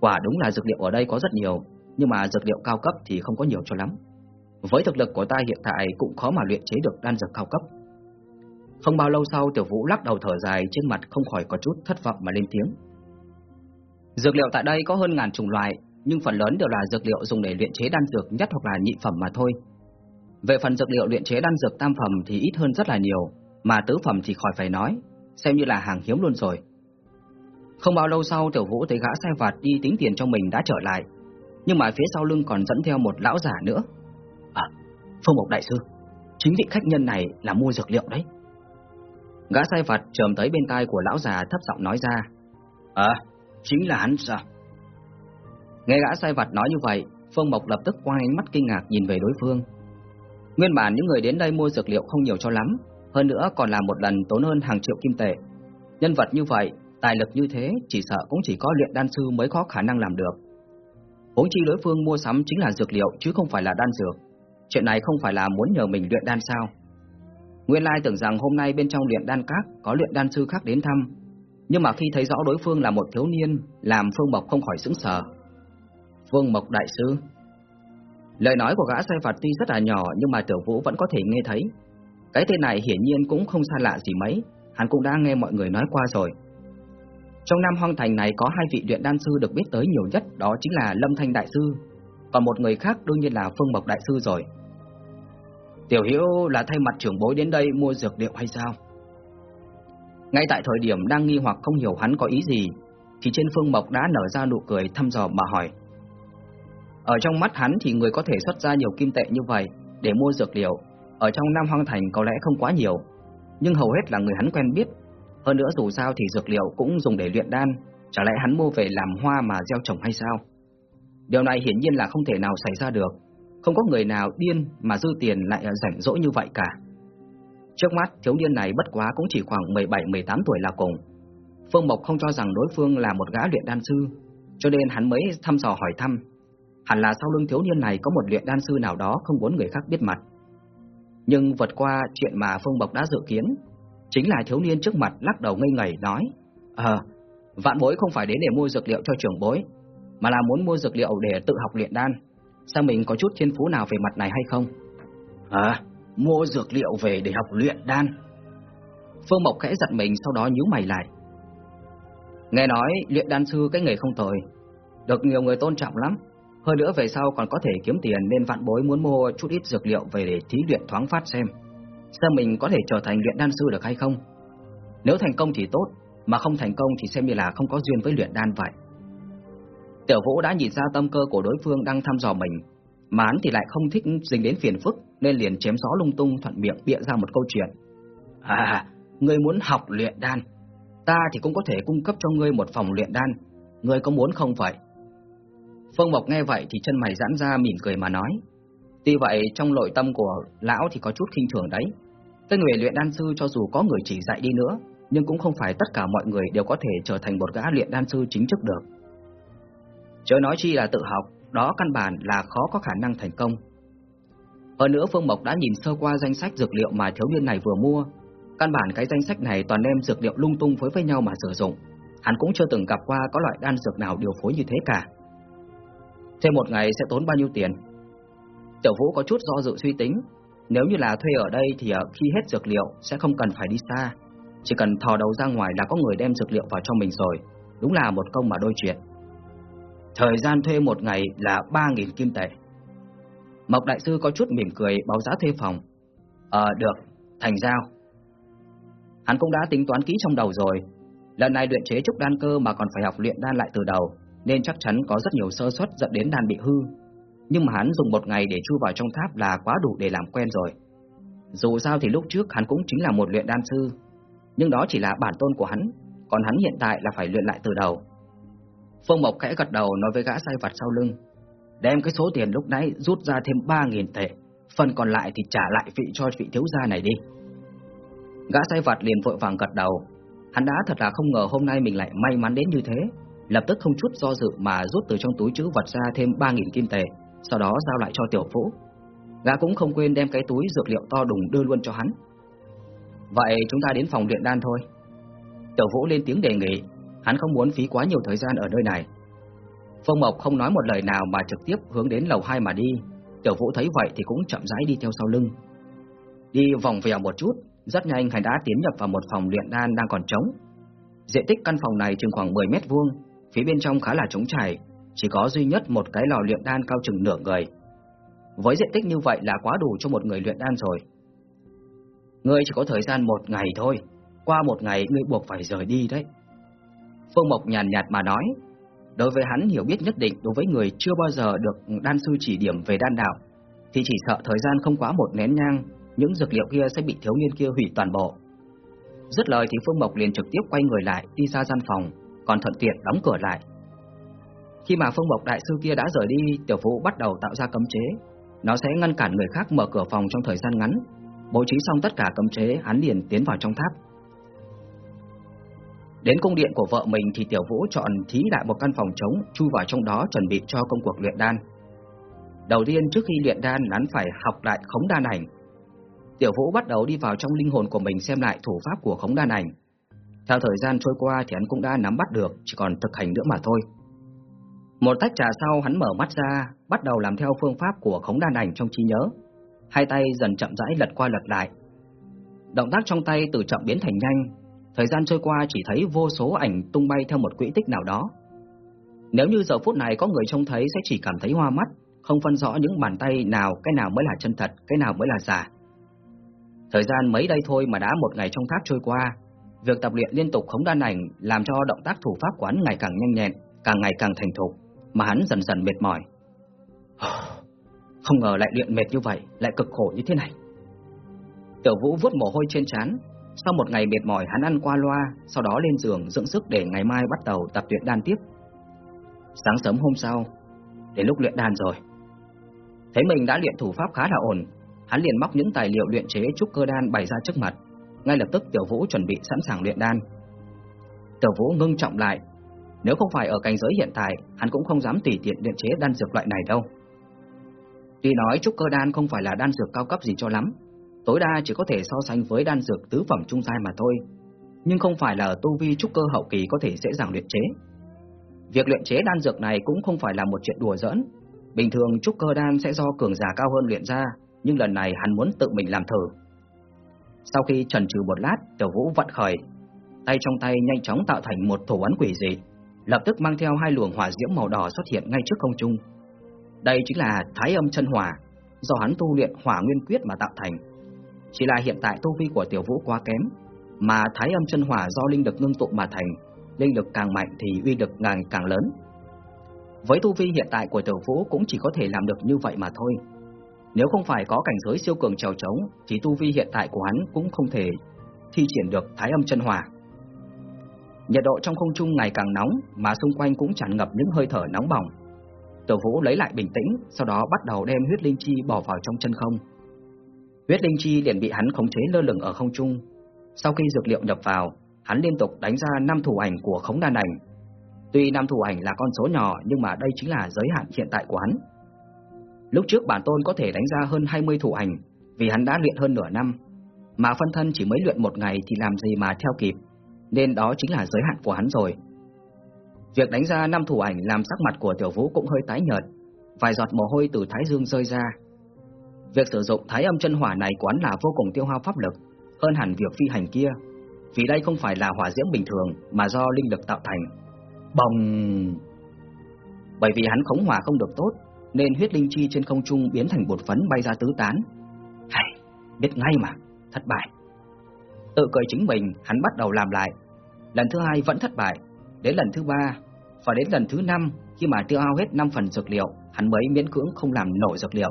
Quả đúng là dược liệu ở đây có rất nhiều, nhưng mà dược liệu cao cấp thì không có nhiều cho lắm. Với thực lực của ta hiện tại cũng khó mà luyện chế được đan dược cao cấp. Không bao lâu sau Tiểu Vũ lắc đầu thở dài trên mặt không khỏi có chút thất vọng mà lên tiếng. Dược liệu tại đây có hơn ngàn chủng loại, nhưng phần lớn đều là dược liệu dùng để luyện chế đan dược nhất hoặc là nhị phẩm mà thôi. Về phần dược liệu luyện chế đan dược tam phẩm thì ít hơn rất là nhiều, mà tứ phẩm thì khỏi phải nói, xem như là hàng hiếm luôn rồi. Không bao lâu sau Tiểu Vũ thấy gã sai vặt đi tính tiền cho mình đã trở lại, nhưng mà phía sau lưng còn dẫn theo một lão giả nữa. À, Phương Mộc Đại Sư, chính vị khách nhân này là mua dược liệu đấy. Gã sai vặt trồm tới bên tai của lão già thấp giọng nói ra. À, chính là hắn sao? Nghe gã sai vặt nói như vậy, Phương Mộc lập tức quay ánh mắt kinh ngạc nhìn về đối phương. Nguyên bản những người đến đây mua dược liệu không nhiều cho lắm, hơn nữa còn là một lần tốn hơn hàng triệu kim tệ. Nhân vật như vậy, tài lực như thế, chỉ sợ cũng chỉ có luyện đan sư mới có khả năng làm được. Huống chi đối phương mua sắm chính là dược liệu chứ không phải là đan dược. Chuyện này không phải là muốn nhờ mình luyện đan sao? Nguyên lai tưởng rằng hôm nay bên trong luyện đan các có luyện đan sư khác đến thăm, nhưng mà khi thấy rõ đối phương là một thiếu niên, làm Phương Mộc không khỏi sững sờ. Phương Mộc đại sư. Lời nói của gã sai phạt tuy rất là nhỏ nhưng mà Tiểu Vũ vẫn có thể nghe thấy. Cái tên này hiển nhiên cũng không xa lạ gì mấy, hắn cũng đã nghe mọi người nói qua rồi. Trong Nam Hoang Thành này có hai vị luyện đan sư được biết tới nhiều nhất, đó chính là Lâm Thanh Đại Sư, còn một người khác đương nhiên là Phương Mộc Đại Sư rồi. Tiểu Hiếu là thay mặt trưởng bối đến đây mua dược liệu hay sao? Ngay tại thời điểm đang nghi hoặc không hiểu hắn có ý gì, thì trên Phương Mộc đã nở ra nụ cười thăm dò mà hỏi. Ở trong mắt hắn thì người có thể xuất ra nhiều kim tệ như vậy để mua dược liệu, ở trong Nam Hoang Thành có lẽ không quá nhiều, nhưng hầu hết là người hắn quen biết. Hơn nữa dù sao thì dược liệu cũng dùng để luyện đan, chả lẽ hắn mua về làm hoa mà gieo trồng hay sao? Điều này hiển nhiên là không thể nào xảy ra được, không có người nào điên mà dư tiền lại rảnh rỗi như vậy cả. Trước mắt thiếu niên này bất quá cũng chỉ khoảng 17-18 tuổi là cùng. Phương Mộc không cho rằng đối phương là một gã luyện đan sư, cho nên hắn mới thăm dò hỏi thăm. Hẳn là sau lưng thiếu niên này có một luyện đan sư nào đó không muốn người khác biết mặt. Nhưng vượt qua chuyện mà Phương Mộc đã dự kiến, chính là thiếu niên trước mặt lắc đầu ngây ngẩy nói: "Ờ, vạn bối không phải đến để mua dược liệu cho trưởng bối, mà là muốn mua dược liệu để tự học luyện đan. Sao mình có chút thiên phú nào về mặt này hay không?" "À, mua dược liệu về để học luyện đan?" Phương Mộc khẽ giật mình sau đó nhíu mày lại. Nghe nói luyện đan sư cái nghề không tồi, được nhiều người tôn trọng lắm. Hơn nữa về sau còn có thể kiếm tiền nên vạn bối muốn mua chút ít dược liệu về để thí luyện thoáng phát xem. Xem mình có thể trở thành luyện đan sư được hay không. Nếu thành công thì tốt, mà không thành công thì xem như là không có duyên với luyện đan vậy. Tiểu Vũ đã nhìn ra tâm cơ của đối phương đang thăm dò mình, mà hắn thì lại không thích dính đến phiền phức nên liền chém gió lung tung thuận miệng bịa ra một câu chuyện. À, ngươi muốn học luyện đan, ta thì cũng có thể cung cấp cho ngươi một phòng luyện đan, ngươi có muốn không vậy? Phương Mộc nghe vậy thì chân mày giãn ra mỉm cười mà nói. Tuy vậy trong nội tâm của lão thì có chút khinh thường đấy. Cái người luyện đan sư cho dù có người chỉ dạy đi nữa, nhưng cũng không phải tất cả mọi người đều có thể trở thành một gã luyện đan sư chính thức được. Chớ nói chi là tự học, đó căn bản là khó có khả năng thành công. Hơn nữa Phương Mộc đã nhìn sơ qua danh sách dược liệu mà thiếu niên này vừa mua. Căn bản cái danh sách này toàn đem dược liệu lung tung phối với nhau mà sử dụng. Hắn cũng chưa từng gặp qua có loại đan dược nào điều phối như thế cả. Thêm một ngày sẽ tốn bao nhiêu tiền? Tiểu Vũ có chút do dự suy tính, nếu như là thuê ở đây thì ờ, khi hết dược liệu sẽ không cần phải đi xa, chỉ cần thò đầu ra ngoài là có người đem dược liệu vào cho mình rồi, đúng là một công mà đôi chuyện. Thời gian thuê một ngày là 3.000 kim tệ. Mộc Đại Sư có chút mỉm cười báo giá thuê phòng. Ờ được, thành giao. Hắn cũng đã tính toán kỹ trong đầu rồi, lần này luyện chế trúc đan cơ mà còn phải học luyện đan lại từ đầu, nên chắc chắn có rất nhiều sơ suất dẫn đến đan bị hư. Nhưng mà hắn dùng một ngày để chui vào trong tháp là quá đủ để làm quen rồi. Dù sao thì lúc trước hắn cũng chính là một luyện đan sư, nhưng đó chỉ là bản tôn của hắn, còn hắn hiện tại là phải luyện lại từ đầu. Phương Mộc khẽ gật đầu nói với gã sai vặt sau lưng, đem cái số tiền lúc nãy rút ra thêm 3.000 tệ, phần còn lại thì trả lại vị cho vị thiếu gia này đi. Gã sai vặt liền vội vàng gật đầu, hắn đã thật là không ngờ hôm nay mình lại may mắn đến như thế, lập tức không chút do dự mà rút từ trong túi chữ vật ra thêm 3.000 kim tệ, sau đó giao lại cho tiểu vũ. Gã cũng không quên đem cái túi dược liệu to đùng đưa luôn cho hắn. Vậy chúng ta đến phòng luyện đan thôi. Tiểu vũ lên tiếng đề nghị, hắn không muốn phí quá nhiều thời gian ở nơi này. Phương Mộc không nói một lời nào mà trực tiếp hướng đến lầu 2 mà đi. Tiểu Vũ thấy vậy thì cũng chậm rãi đi theo sau lưng. Đi vòng vèo một chút, rất nhanh hắn đã tiến nhập vào một phòng luyện đan đang còn trống. Diện tích căn phòng này chừng khoảng 10 mét vuông, Phía bên trong khá là trống trải, chỉ có duy nhất một cái lò luyện đan cao chừng nửa người. Với diện tích như vậy là quá đủ cho một người luyện đan rồi. Ngươi chỉ có thời gian một ngày thôi, qua một ngày ngươi buộc phải rời đi đấy. Phương Mộc nhàn nhạt mà nói, đối với hắn hiểu biết nhất định đối với người chưa bao giờ được đan sư chỉ điểm về đan đạo, thì chỉ sợ thời gian không quá một nén nhang, những dược liệu kia sẽ bị thiếu niên kia hủy toàn bộ. Dứt lời thì Phương Mộc liền trực tiếp quay người lại đi ra gian phòng, còn thuận tiện đóng cửa lại. Khi mà Phương Mộc đại sư kia đã rời đi, Tiểu Vũ bắt đầu tạo ra cấm chế. Nó sẽ ngăn cản người khác mở cửa phòng trong thời gian ngắn. Bố trí xong tất cả cấm chế, hắn liền tiến vào trong tháp. Đến cung điện của vợ mình thì Tiểu Vũ chọn thí lại một căn phòng trống, chui vào trong đó chuẩn bị cho công cuộc luyện đan. Đầu tiên trước khi luyện đan, hắn phải học lại khống đan ảnh. Tiểu Vũ bắt đầu đi vào trong linh hồn của mình xem lại thủ pháp của khống đan ảnh. Theo thời gian trôi qua thì hắn cũng đã nắm bắt được, chỉ còn thực hành nữa mà thôi. Một tách trà sau hắn mở mắt ra, bắt đầu làm theo phương pháp của khống đan ảnh trong trí nhớ. Hai tay dần chậm rãi lật qua lật lại. Động tác trong tay từ chậm biến thành nhanh, thời gian trôi qua chỉ thấy vô số ảnh tung bay theo một quỹ tích nào đó. Nếu như giờ phút này có người trông thấy sẽ chỉ cảm thấy hoa mắt, không phân rõ những bàn tay nào cái nào mới là chân thật, cái nào mới là giả. Thời gian mấy đây thôi mà đã một ngày trong tháp trôi qua, việc tập luyện liên tục khống đan ảnh làm cho động tác thủ pháp quán ngày càng nhanh nhẹn, càng ngày càng thành thục mà hắn dần dần mệt mỏi. Không ngờ lại luyện mệt như vậy, lại cực khổ như thế này. Tiểu Vũ vuốt mồ hôi trên trán, sau một ngày mệt mỏi hắn ăn qua loa, sau đó lên giường dưỡng sức để ngày mai bắt đầu tập luyện đan tiếp. Sáng sớm hôm sau, đến lúc luyện đan rồi. Thấy mình đã luyện thủ pháp khá là ổn, hắn liền móc những tài liệu luyện chế trúc cơ đan bày ra trước mặt, ngay lập tức Tiểu Vũ chuẩn bị sẵn sàng luyện đan. Tiểu Vũ ngưng trọng lại, nếu không phải ở cảnh giới hiện tại, hắn cũng không dám tùy tiện luyện chế đan dược loại này đâu. Tuy nói trúc cơ đan không phải là đan dược cao cấp gì cho lắm, tối đa chỉ có thể so sánh với đan dược tứ phẩm trung giai mà thôi, nhưng không phải là tu vi trúc cơ hậu kỳ có thể dễ dàng luyện chế. Việc luyện chế đan dược này cũng không phải là một chuyện đùa giỡn. Bình thường trúc cơ đan sẽ do cường giả cao hơn luyện ra, nhưng lần này hắn muốn tự mình làm thử. Sau khi chần chừ một lát, Tiểu Vũ vận khởi, tay trong tay nhanh chóng tạo thành một thủ ấn quỷ dị, lập tức mang theo hai luồng hỏa diễm màu đỏ xuất hiện ngay trước không trung. Đây chính là Thái Âm chân hỏa, do hắn tu luyện Hỏa Nguyên Quyết mà tạo thành. Chỉ là hiện tại tu vi của Tiểu Vũ quá kém, mà Thái Âm chân hỏa do linh lực ngưng tụ mà thành, linh lực càng mạnh thì uy lực càng càng lớn. Với tu vi hiện tại của Tiểu Vũ cũng chỉ có thể làm được như vậy mà thôi. Nếu không phải có cảnh giới siêu cường trèo trống, thì tu vi hiện tại của hắn cũng không thể thi triển được Thái Âm chân hỏa. Nhiệt độ trong không trung ngày càng nóng mà xung quanh cũng tràn ngập những hơi thở nóng bỏng. Tiểu Vũ lấy lại bình tĩnh, sau đó bắt đầu đem huyết linh chi bỏ vào trong chân không. Huyết linh chi liền bị hắn khống chế lơ lửng ở không trung. Sau khi dược liệu nhập vào, hắn liên tục đánh ra năm thủ ảnh của khống đan ảnh. Tuy năm thủ ảnh là con số nhỏ nhưng mà đây chính là giới hạn hiện tại của hắn. Lúc trước bản tôn có thể đánh ra hơn 20 thủ ảnh vì hắn đã luyện hơn nửa năm, mà phân thân chỉ mới luyện một ngày thì làm gì mà theo kịp nên đó chính là giới hạn của hắn rồi. Việc đánh ra năm thủ ảnh làm sắc mặt của Tiểu Vũ cũng hơi tái nhợt, vài giọt mồ hôi từ thái dương rơi ra. Việc sử dụng thái âm chân hỏa này hắn là vô cùng tiêu hao pháp lực, hơn hẳn việc phi hành kia, vì đây không phải là hỏa diễm bình thường mà do linh lực tạo thành. Bồng! Bởi vì hắn khống hỏa không được tốt, nên huyết linh chi trên không trung biến thành bột phấn bay ra tứ tán. Hay, biết ngay mà, thất bại. Tự cười chính mình, hắn bắt đầu làm lại. Lần thứ hai vẫn thất bại, đến lần thứ ba và đến lần thứ năm khi mà tiêu hao hết 5 phần dược liệu, hắn mới miễn cưỡng không làm nổi dược liệu.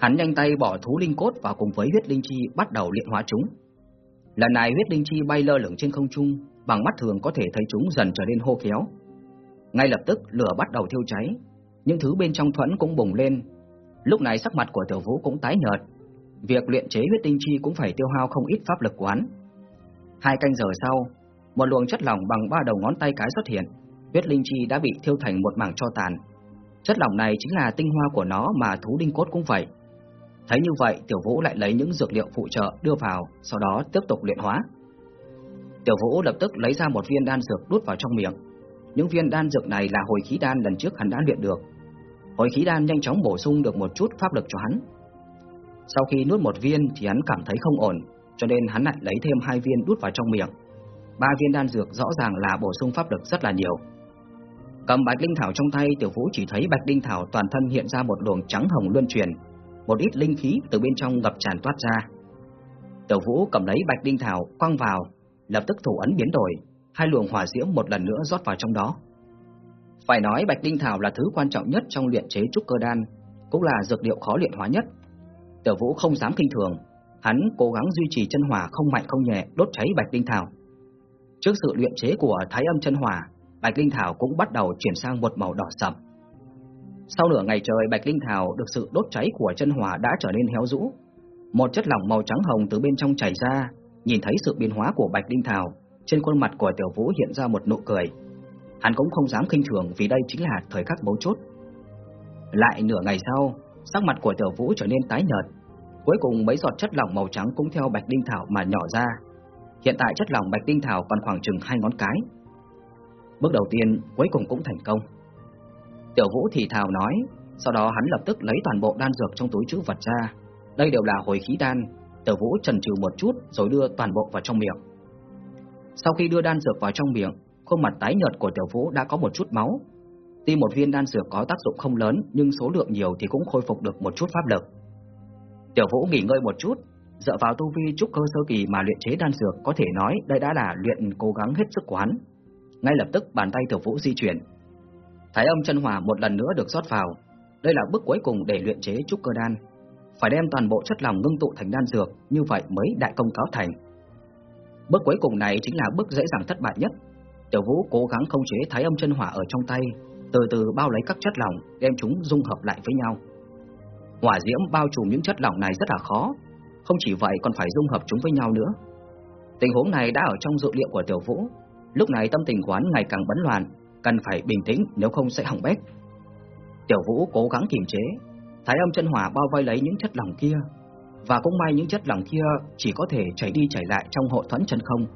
Hắn nhanh tay bỏ thú linh cốt vào cùng với huyết linh chi bắt đầu luyện hóa chúng. Lần này huyết linh chi bay lơ lửng trên không trung, bằng mắt thường có thể thấy chúng dần trở nên hô khéo. Ngay lập tức lửa bắt đầu thiêu cháy, những thứ bên trong thuẫn cũng bùng lên. Lúc này sắc mặt của Tiểu Vũ cũng tái nhợt, việc luyện chế huyết tinh chi cũng phải tiêu hao không ít pháp lực quán. Hai canh giờ sau, một luồng chất lỏng bằng ba đầu ngón tay cái xuất hiện, huyết linh chi đã bị thiêu thành một mảng cho tàn. Chất lỏng này chính là tinh hoa của nó mà thú đinh cốt cũng vậy. Thấy như vậy, Tiểu Vũ lại lấy những dược liệu phụ trợ đưa vào, sau đó tiếp tục luyện hóa. Tiểu Vũ lập tức lấy ra một viên đan dược đút vào trong miệng. Những viên đan dược này là hồi khí đan lần trước hắn đã luyện được. Hồi khí đan nhanh chóng bổ sung được một chút pháp lực cho hắn, sau khi nuốt một viên thì hắn cảm thấy không ổn, cho nên hắn lại lấy thêm hai viên đút vào trong miệng. Ba viên đan dược rõ ràng là bổ sung pháp lực rất là nhiều. Cầm bạch linh thảo trong tay, Tiểu Vũ chỉ thấy bạch linh thảo toàn thân hiện ra một luồng trắng hồng luân chuyển, một ít linh khí từ bên trong ngập tràn toát ra. Tiểu Vũ cầm lấy bạch đinh thảo quăng vào, lập tức thủ ấn biến đổi, hai luồng hỏa diễm một lần nữa rót vào trong đó. Phải nói bạch đinh thảo là thứ quan trọng nhất trong luyện chế trúc cơ đan, cũng là dược liệu khó luyện hóa nhất Tiểu Vũ không dám kinh thường, Hắn cố gắng duy trì chân hỏa không mạnh không nhẹ đốt cháy bạch đinh thảo. Trước sự luyện chế của thái âm chân hỏa, bạch đinh thảo cũng bắt đầu chuyển sang một màu đỏ sậm. Sau nửa ngày trời, bạch linh thảo được sự đốt cháy của chân hỏa đã trở nên héo rũ. Một chất lỏng màu trắng hồng từ bên trong chảy ra, nhìn thấy sự biến hóa của bạch linh thảo, trên khuôn mặt của Tiểu Vũ hiện ra một nụ cười. Hắn cũng không dám khinh thường vì đây chính là thời khắc mấu chốt. Lại nửa ngày sau, sắc mặt của Tiểu Vũ trở nên tái nhợt, cuối cùng mấy giọt chất lỏng màu trắng cũng theo bạch linh thảo mà nhỏ ra. Hiện tại chất lỏng bạch linh thảo còn khoảng chừng hai ngón cái. Bước đầu tiên cuối cùng cũng thành công. Tiểu Vũ thì thào nói, sau đó hắn lập tức lấy toàn bộ đan dược trong túi trữ vật ra. Đây đều là hồi khí đan. Tiểu Vũ chần chừ một chút rồi đưa toàn bộ vào trong miệng. Sau khi đưa đan dược vào trong miệng, khuôn mặt tái nhợt của Tiểu Vũ đã có một chút máu. Tuy một viên đan dược có tác dụng không lớn, nhưng số lượng nhiều thì cũng khôi phục được một chút pháp lực. Tiểu Vũ nghỉ ngơi một chút, dựa vào tu vi trúc cơ sơ kỳ mà luyện chế đan dược, có thể nói đây đã là luyện cố gắng hết sức của hắn. Ngay lập tức bàn tay Tiểu Vũ di chuyển, Thái âm chân hỏa một lần nữa được rót vào. Đây là bước cuối cùng để luyện chế trúc cơ đan. Phải đem toàn bộ chất lỏng ngưng tụ thành đan dược, như vậy mới đại công cáo thành. Bước cuối cùng này chính là bước dễ dàng thất bại nhất. Tiểu Vũ cố gắng không chế thái âm chân hỏa ở trong tay, từ từ bao lấy các chất lỏng, đem chúng dung hợp lại với nhau. Hỏa diễm bao trùm những chất lỏng này rất là khó, không chỉ vậy còn phải dung hợp chúng với nhau nữa. Tình huống này đã ở trong dự liệu của Tiểu Vũ, lúc này tâm tình quán ngày càng bấn loạn, cần phải bình tĩnh nếu không sẽ hỏng bét. Tiểu Vũ cố gắng kiềm chế, thái âm chân hỏa bao vây lấy những chất lỏng kia, và cũng may những chất lỏng kia chỉ có thể chảy đi chảy lại trong hộ thuẫn chân không.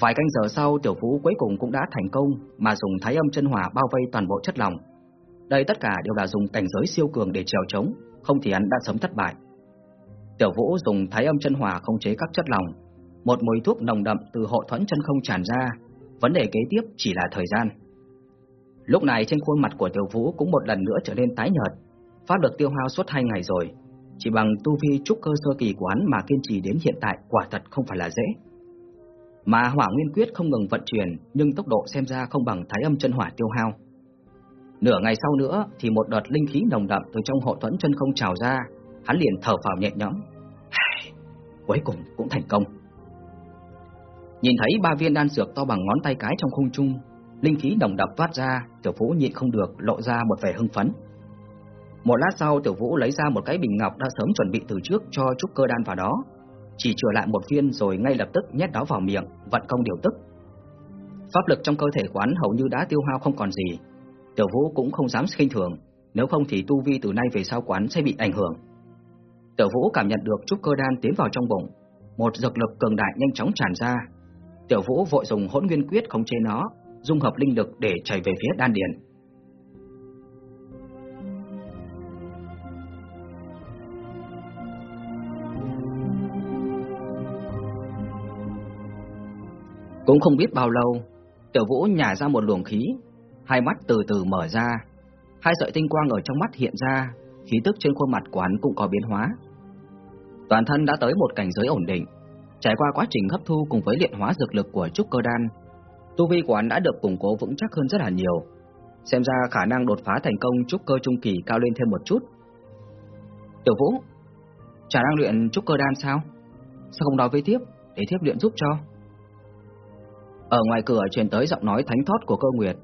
Vài canh giờ sau, Tiểu Vũ cuối cùng cũng đã thành công mà dùng thái âm chân hỏa bao vây toàn bộ chất lỏng. Đây tất cả đều là dùng cảnh giới siêu cường để trèo chống, không thì hắn đã sớm thất bại. Tiểu Vũ dùng thái âm chân hỏa khống chế các chất lỏng, một mùi thuốc nồng đậm từ hộ thuẫn chân không tràn ra, vấn đề kế tiếp chỉ là thời gian. Lúc này trên khuôn mặt của Tiểu Vũ cũng một lần nữa trở nên tái nhợt, pháp lực tiêu hao suốt hai ngày rồi, chỉ bằng tu vi trúc cơ sơ kỳ của hắn mà kiên trì đến hiện tại quả thật không phải là dễ. Mà hỏa nguyên quyết không ngừng vận chuyển, nhưng tốc độ xem ra không bằng thái âm chân hỏa tiêu hao. Nửa ngày sau nữa thì một đợt linh khí nồng đậm từ trong hộ thuẫn chân không trào ra, hắn liền thở phào nhẹ nhõm. Cuối cùng cũng thành công. Nhìn thấy ba viên đan dược to bằng ngón tay cái trong khung trung, linh khí đồng đập toát ra, Tiểu Vũ nhịn không được lộ ra một vẻ hưng phấn. Một lát sau, Tiểu Vũ lấy ra một cái bình ngọc đã sớm chuẩn bị từ trước cho trúc cơ đan vào đó, chỉ chừa lại một viên rồi ngay lập tức nhét đó vào miệng, vận công điều tức. Pháp lực trong cơ thể quán hầu như đã tiêu hao không còn gì. Tiểu Vũ cũng không dám khinh thường, nếu không thì tu vi từ nay về sau quán sẽ bị ảnh hưởng. Tiểu Vũ cảm nhận được trúc cơ đan tiến vào trong bụng, một dược lực cường đại nhanh chóng tràn ra, Tiểu Vũ vội dùng hỗn nguyên quyết khống chế nó, dung hợp linh lực để chảy về phía đan điền. Cũng không biết bao lâu, Tiểu Vũ nhả ra một luồng khí, hai mắt từ từ mở ra, hai sợi tinh quang ở trong mắt hiện ra, khí tức trên khuôn mặt quán cũng có biến hóa. Toàn thân đã tới một cảnh giới ổn định, Trải qua quá trình hấp thu cùng với luyện hóa dược lực của trúc cơ đan, tu vi của hắn đã được củng cố vững chắc hơn rất là nhiều. Xem ra khả năng đột phá thành công trúc cơ trung kỳ cao lên thêm một chút. Tiểu Vũ, chả đang luyện trúc cơ đan sao? Sao không nói với tiếp, để tiếp luyện giúp cho? Ở ngoài cửa truyền tới giọng nói thánh thót của cơ nguyệt.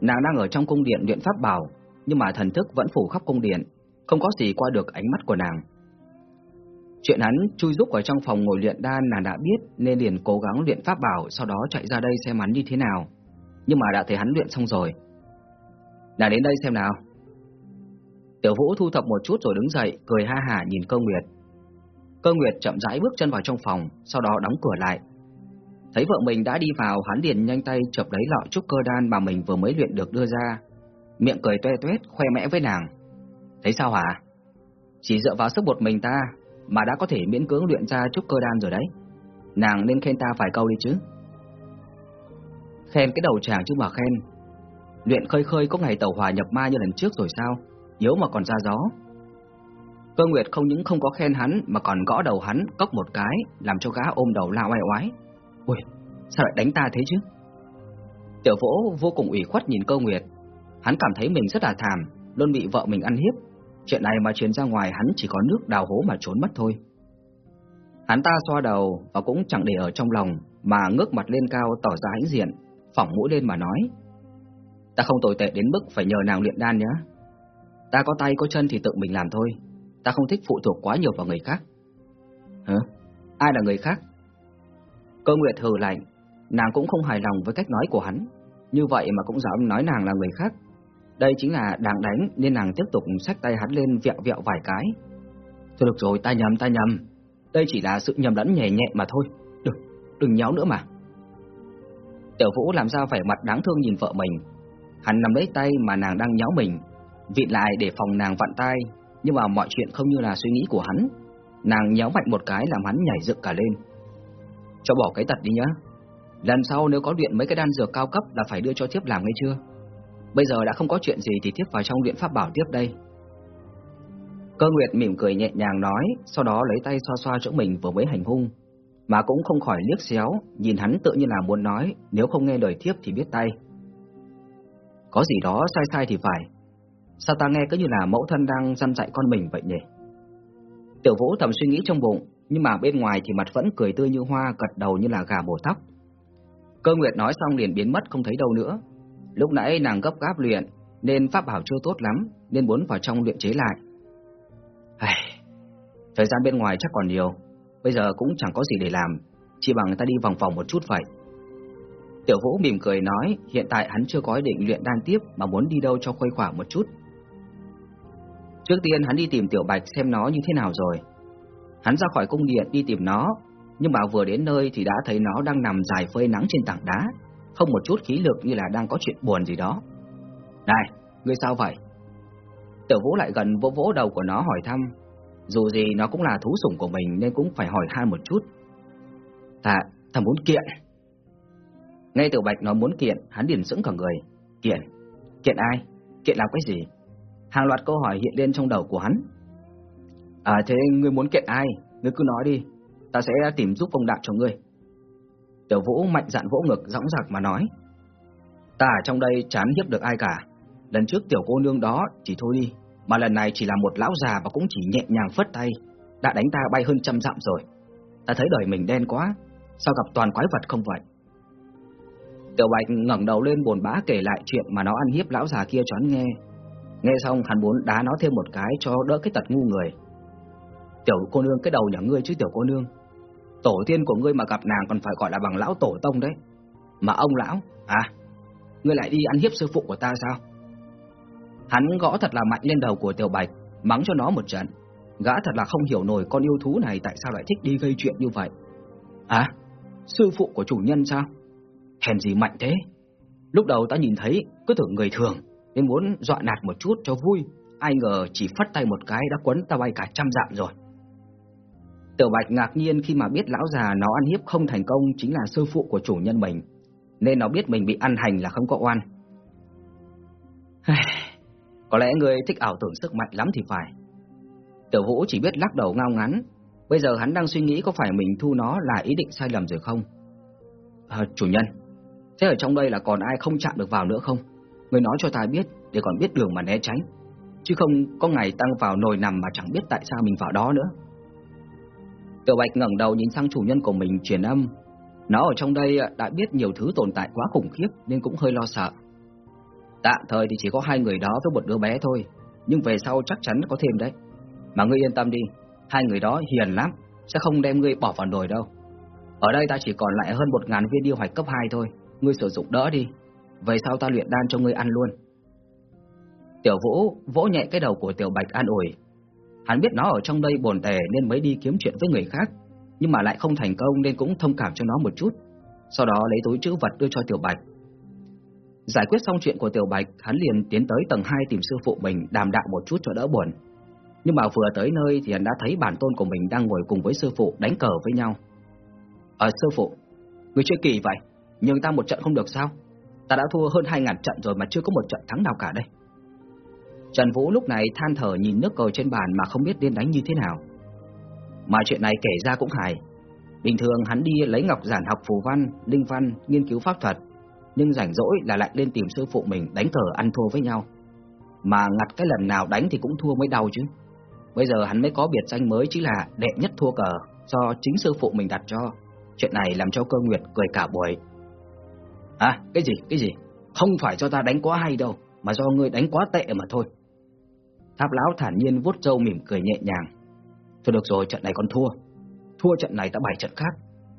Nàng đang ở trong cung điện luyện pháp bảo, nhưng mà thần thức vẫn phủ khắp cung điện, không có gì qua được ánh mắt của nàng. Chuyện hắn chui rúc ở trong phòng ngồi luyện đan nàng đã biết nên liền cố gắng luyện pháp bảo sau đó chạy ra đây xem hắn như thế nào. Nhưng mà đã thấy hắn luyện xong rồi. nàng đến đây xem nào. Tiểu Vũ thu thập một chút rồi đứng dậy, cười ha hả nhìn Cơ Nguyệt. Cơ Nguyệt chậm rãi bước chân vào trong phòng, sau đó đóng cửa lại. Thấy vợ mình đã đi vào, hắn liền nhanh tay chụp lấy lọ trúc cơ đan mà mình vừa mới luyện được đưa ra, miệng cười toe toét khoe mẽ với nàng. Thấy sao hả? Chỉ dựa vào sức bột mình ta mà đã có thể miễn cưỡng luyện ra chút cơ đan rồi đấy. Nàng nên khen ta vài câu đi chứ. Khen cái đầu chàng chứ mà khen. Luyện khơi khơi có ngày tàu hòa nhập ma như lần trước rồi sao? Yếu mà còn ra gió. Cơ Nguyệt không những không có khen hắn mà còn gõ đầu hắn cốc một cái, làm cho gã ôm đầu la oai oái. Ui, sao lại đánh ta thế chứ? Tiểu Vỗ vô cùng ủy khuất nhìn Cơ Nguyệt. Hắn cảm thấy mình rất là thảm, luôn bị vợ mình ăn hiếp, Chuyện này mà truyền ra ngoài hắn chỉ có nước đào hố mà trốn mất thôi. Hắn ta xoa đầu và cũng chẳng để ở trong lòng mà ngước mặt lên cao tỏ ra hãnh diện, phỏng mũi lên mà nói. Ta không tồi tệ đến mức phải nhờ nàng luyện đan nhá. Ta có tay có chân thì tự mình làm thôi. Ta không thích phụ thuộc quá nhiều vào người khác. Hả? Ai là người khác? Cơ Nguyệt hừ lạnh, nàng cũng không hài lòng với cách nói của hắn. Như vậy mà cũng dám nói nàng là người khác. Đây chính là đang đánh nên nàng tiếp tục xách tay hắn lên vẹo vẹo vài cái. Thôi được rồi, ta nhầm, ta nhầm. Đây chỉ là sự nhầm lẫn nhẹ nhẹ mà thôi. Đừng, đừng nhéo nữa mà. Tiểu Vũ làm sao phải mặt đáng thương nhìn vợ mình. Hắn nắm lấy tay mà nàng đang nhéo mình, vịn lại để phòng nàng vặn tay, nhưng mà mọi chuyện không như là suy nghĩ của hắn. Nàng nhéo mạnh một cái làm hắn nhảy dựng cả lên. Cho bỏ cái tật đi nhá. Lần sau nếu có luyện mấy cái đan dược cao cấp là phải đưa cho thiếp làm ngay chưa? Bây giờ đã không có chuyện gì thì tiếp vào trong luyện pháp bảo tiếp đây. Cơ Nguyệt mỉm cười nhẹ nhàng nói, sau đó lấy tay xoa xoa chỗ mình vừa mới hành hung, mà cũng không khỏi liếc xéo, nhìn hắn tự như là muốn nói, nếu không nghe lời thiếp thì biết tay. Có gì đó sai sai thì phải, sao ta nghe cứ như là mẫu thân đang dăn dạy con mình vậy nhỉ? Tiểu Vũ thầm suy nghĩ trong bụng, nhưng mà bên ngoài thì mặt vẫn cười tươi như hoa, gật đầu như là gà bổ tóc. Cơ Nguyệt nói xong liền biến mất không thấy đâu nữa. Lúc nãy nàng gấp gáp luyện, nên pháp bảo chưa tốt lắm, nên muốn vào trong luyện chế lại. Ai... Thời gian bên ngoài chắc còn nhiều, bây giờ cũng chẳng có gì để làm, chỉ bằng ta đi vòng vòng một chút vậy. Tiểu Vũ mỉm cười nói, hiện tại hắn chưa có ý định luyện đan tiếp mà muốn đi đâu cho khuây khỏa một chút. Trước tiên hắn đi tìm Tiểu Bạch xem nó như thế nào rồi. Hắn ra khỏi cung điện đi tìm nó, nhưng mà vừa đến nơi thì đã thấy nó đang nằm dài phơi nắng trên tảng đá, không một chút khí lực như là đang có chuyện buồn gì đó. Này, ngươi sao vậy? Tiểu Vũ lại gần vỗ vỗ đầu của nó hỏi thăm. Dù gì nó cũng là thú sủng của mình nên cũng phải hỏi han một chút. Ta, ta muốn kiện. Ngay Tiểu Bạch nó muốn kiện, hắn điền sững cả người. Kiện? Kiện ai? Kiện làm cái gì? Hàng loạt câu hỏi hiện lên trong đầu của hắn. À thế ngươi muốn kiện ai? Ngươi cứ nói đi, ta sẽ tìm giúp công đạo cho ngươi. Tiểu Vũ mạnh dạn vỗ ngực dõng dạc mà nói. Ta ở trong đây chán hiếp được ai cả. Lần trước tiểu cô nương đó chỉ thôi đi, mà lần này chỉ là một lão già và cũng chỉ nhẹ nhàng phất tay, đã đánh ta bay hơn trăm dặm rồi. Ta thấy đời mình đen quá, sao gặp toàn quái vật không vậy? Tiểu Bạch ngẩng đầu lên buồn bã kể lại chuyện mà nó ăn hiếp lão già kia cho hắn nghe. Nghe xong hắn muốn đá nó thêm một cái cho đỡ cái tật ngu người. Tiểu cô nương cái đầu nhà ngươi chứ tiểu cô nương. Tổ tiên của ngươi mà gặp nàng còn phải gọi là bằng lão tổ tông đấy. Mà ông lão, à, ngươi lại đi ăn hiếp sư phụ của ta sao? Hắn gõ thật là mạnh lên đầu của Tiểu Bạch, mắng cho nó một trận. Gã thật là không hiểu nổi con yêu thú này tại sao lại thích đi gây chuyện như vậy. À, sư phụ của chủ nhân sao? Hèn gì mạnh thế? Lúc đầu ta nhìn thấy cứ tưởng người thường nên muốn dọa nạt một chút cho vui, ai ngờ chỉ phất tay một cái đã quấn ta bay cả trăm dặm rồi. Tiểu Bạch ngạc nhiên khi mà biết lão già nó ăn hiếp không thành công chính là sư phụ của chủ nhân mình, nên nó biết mình bị ăn hành là không có oan. Có lẽ người thích ảo tưởng sức mạnh lắm thì phải. Tiểu Vũ chỉ biết lắc đầu ngao ngắn, bây giờ hắn đang suy nghĩ có phải mình thu nó là ý định sai lầm rồi không? À, chủ nhân, thế ở trong đây là còn ai không chạm được vào nữa không? Người nói cho ta biết để còn biết đường mà né tránh, chứ không có ngày tăng vào nồi nằm mà chẳng biết tại sao mình vào đó nữa. Tiểu Bạch ngẩng đầu nhìn sang chủ nhân của mình truyền âm. Nó ở trong đây à, đã biết nhiều thứ tồn tại quá khủng khiếp nên cũng hơi lo sợ. Tạm thời thì chỉ có hai người đó với một đứa bé thôi, nhưng về sau chắc chắn có thêm đấy. Mà ngươi yên tâm đi, hai người đó hiền lắm, sẽ không đem ngươi bỏ vào nồi đâu. Ở đây ta chỉ còn lại hơn một ngàn viên điêu hoạch cấp 2 thôi, ngươi sử dụng đỡ đi. Về sau ta luyện đan cho ngươi ăn luôn. Tiểu Vũ vỗ nhẹ cái đầu của Tiểu Bạch an ủi, Hắn biết nó ở trong đây bồn tề nên mới đi kiếm chuyện với người khác, nhưng mà lại không thành công nên cũng thông cảm cho nó một chút. Sau đó lấy túi chữ vật đưa cho Tiểu Bạch. Giải quyết xong chuyện của Tiểu Bạch, hắn liền tiến tới tầng 2 tìm sư phụ mình đàm đạo một chút cho đỡ buồn. Nhưng mà vừa tới nơi thì hắn đã thấy bản tôn của mình đang ngồi cùng với sư phụ đánh cờ với nhau. Ờ sư phụ, người chơi kỳ vậy, nhưng ta một trận không được sao? Ta đã thua hơn 2.000 trận rồi mà chưa có một trận thắng nào cả đây. Trần Vũ lúc này than thở nhìn nước cờ trên bàn mà không biết nên đánh như thế nào. Mà chuyện này kể ra cũng hài. Bình thường hắn đi lấy ngọc giản học phù văn, linh văn, nghiên cứu pháp thuật, nhưng rảnh rỗi là lại lên tìm sư phụ mình đánh cờ ăn thua với nhau. Mà ngặt cái lần nào đánh thì cũng thua mới đau chứ. Bây giờ hắn mới có biệt danh mới chính là đệ nhất thua cờ, do chính sư phụ mình đặt cho. Chuyện này làm cho cơ nguyệt cười cả buổi. À, cái gì, cái gì? Không phải do ta đánh quá hay đâu, mà do ngươi đánh quá tệ mà thôi. Tháp lão thản nhiên vuốt râu mỉm cười nhẹ nhàng. Thôi được rồi, trận này con thua. Thua trận này ta bày trận khác.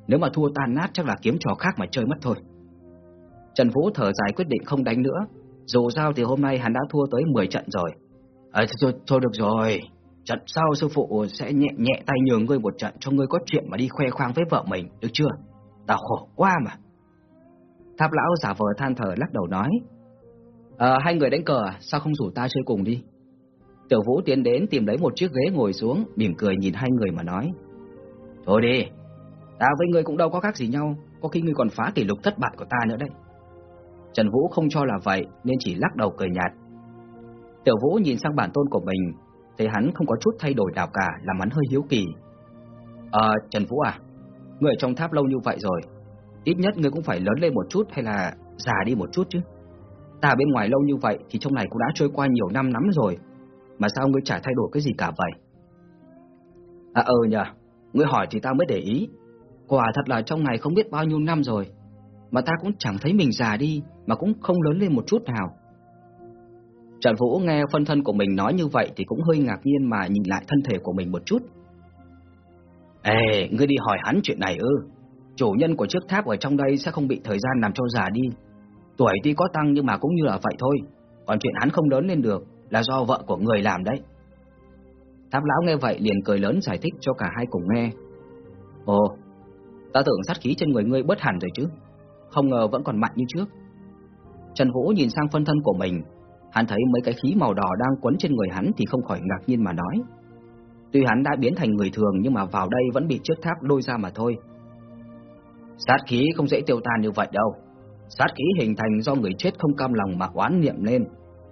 Nếu mà thua tan nát chắc là kiếm trò khác mà chơi mất thôi. Trần Vũ thở dài quyết định không đánh nữa. Dù sao thì hôm nay hắn đã thua tới 10 trận rồi. À, thôi, thôi được rồi, trận sau sư phụ sẽ nhẹ nhẹ tay nhường ngươi một trận cho ngươi có chuyện mà đi khoe khoang với vợ mình, được chưa? Tao khổ quá mà. Tháp lão giả vờ than thở lắc đầu nói. À, hai người đánh cờ à? Sao không rủ ta chơi cùng đi? Tiểu Vũ tiến đến tìm lấy một chiếc ghế ngồi xuống, mỉm cười nhìn hai người mà nói. Thôi đi, ta với ngươi cũng đâu có khác gì nhau, có khi ngươi còn phá kỷ lục thất bại của ta nữa đấy. Trần Vũ không cho là vậy nên chỉ lắc đầu cười nhạt. Tiểu Vũ nhìn sang bản tôn của mình, thấy hắn không có chút thay đổi nào cả, làm hắn hơi hiếu kỳ. Ờ, Trần Vũ à, ngươi ở trong tháp lâu như vậy rồi, ít nhất ngươi cũng phải lớn lên một chút hay là già đi một chút chứ. Ta bên ngoài lâu như vậy thì trong này cũng đã trôi qua nhiều năm lắm rồi, mà sao ngươi chả thay đổi cái gì cả vậy? À ờ nhờ, ngươi hỏi thì ta mới để ý. Quả thật là trong này không biết bao nhiêu năm rồi, mà ta cũng chẳng thấy mình già đi, mà cũng không lớn lên một chút nào. Trần Vũ nghe phân thân của mình nói như vậy thì cũng hơi ngạc nhiên mà nhìn lại thân thể của mình một chút. Ê, ngươi đi hỏi hắn chuyện này ư? Chủ nhân của chiếc tháp ở trong đây sẽ không bị thời gian làm cho già đi. Tuổi tuy có tăng nhưng mà cũng như là vậy thôi. Còn chuyện hắn không lớn lên được là do vợ của người làm đấy. Tháp lão nghe vậy liền cười lớn giải thích cho cả hai cùng nghe. Ồ, ta tưởng sát khí trên người ngươi bớt hẳn rồi chứ. Không ngờ vẫn còn mạnh như trước. Trần Vũ nhìn sang phân thân của mình, hắn thấy mấy cái khí màu đỏ đang quấn trên người hắn thì không khỏi ngạc nhiên mà nói. Tuy hắn đã biến thành người thường nhưng mà vào đây vẫn bị chiếc tháp lôi ra mà thôi. Sát khí không dễ tiêu tan như vậy đâu. Sát khí hình thành do người chết không cam lòng mà oán niệm lên.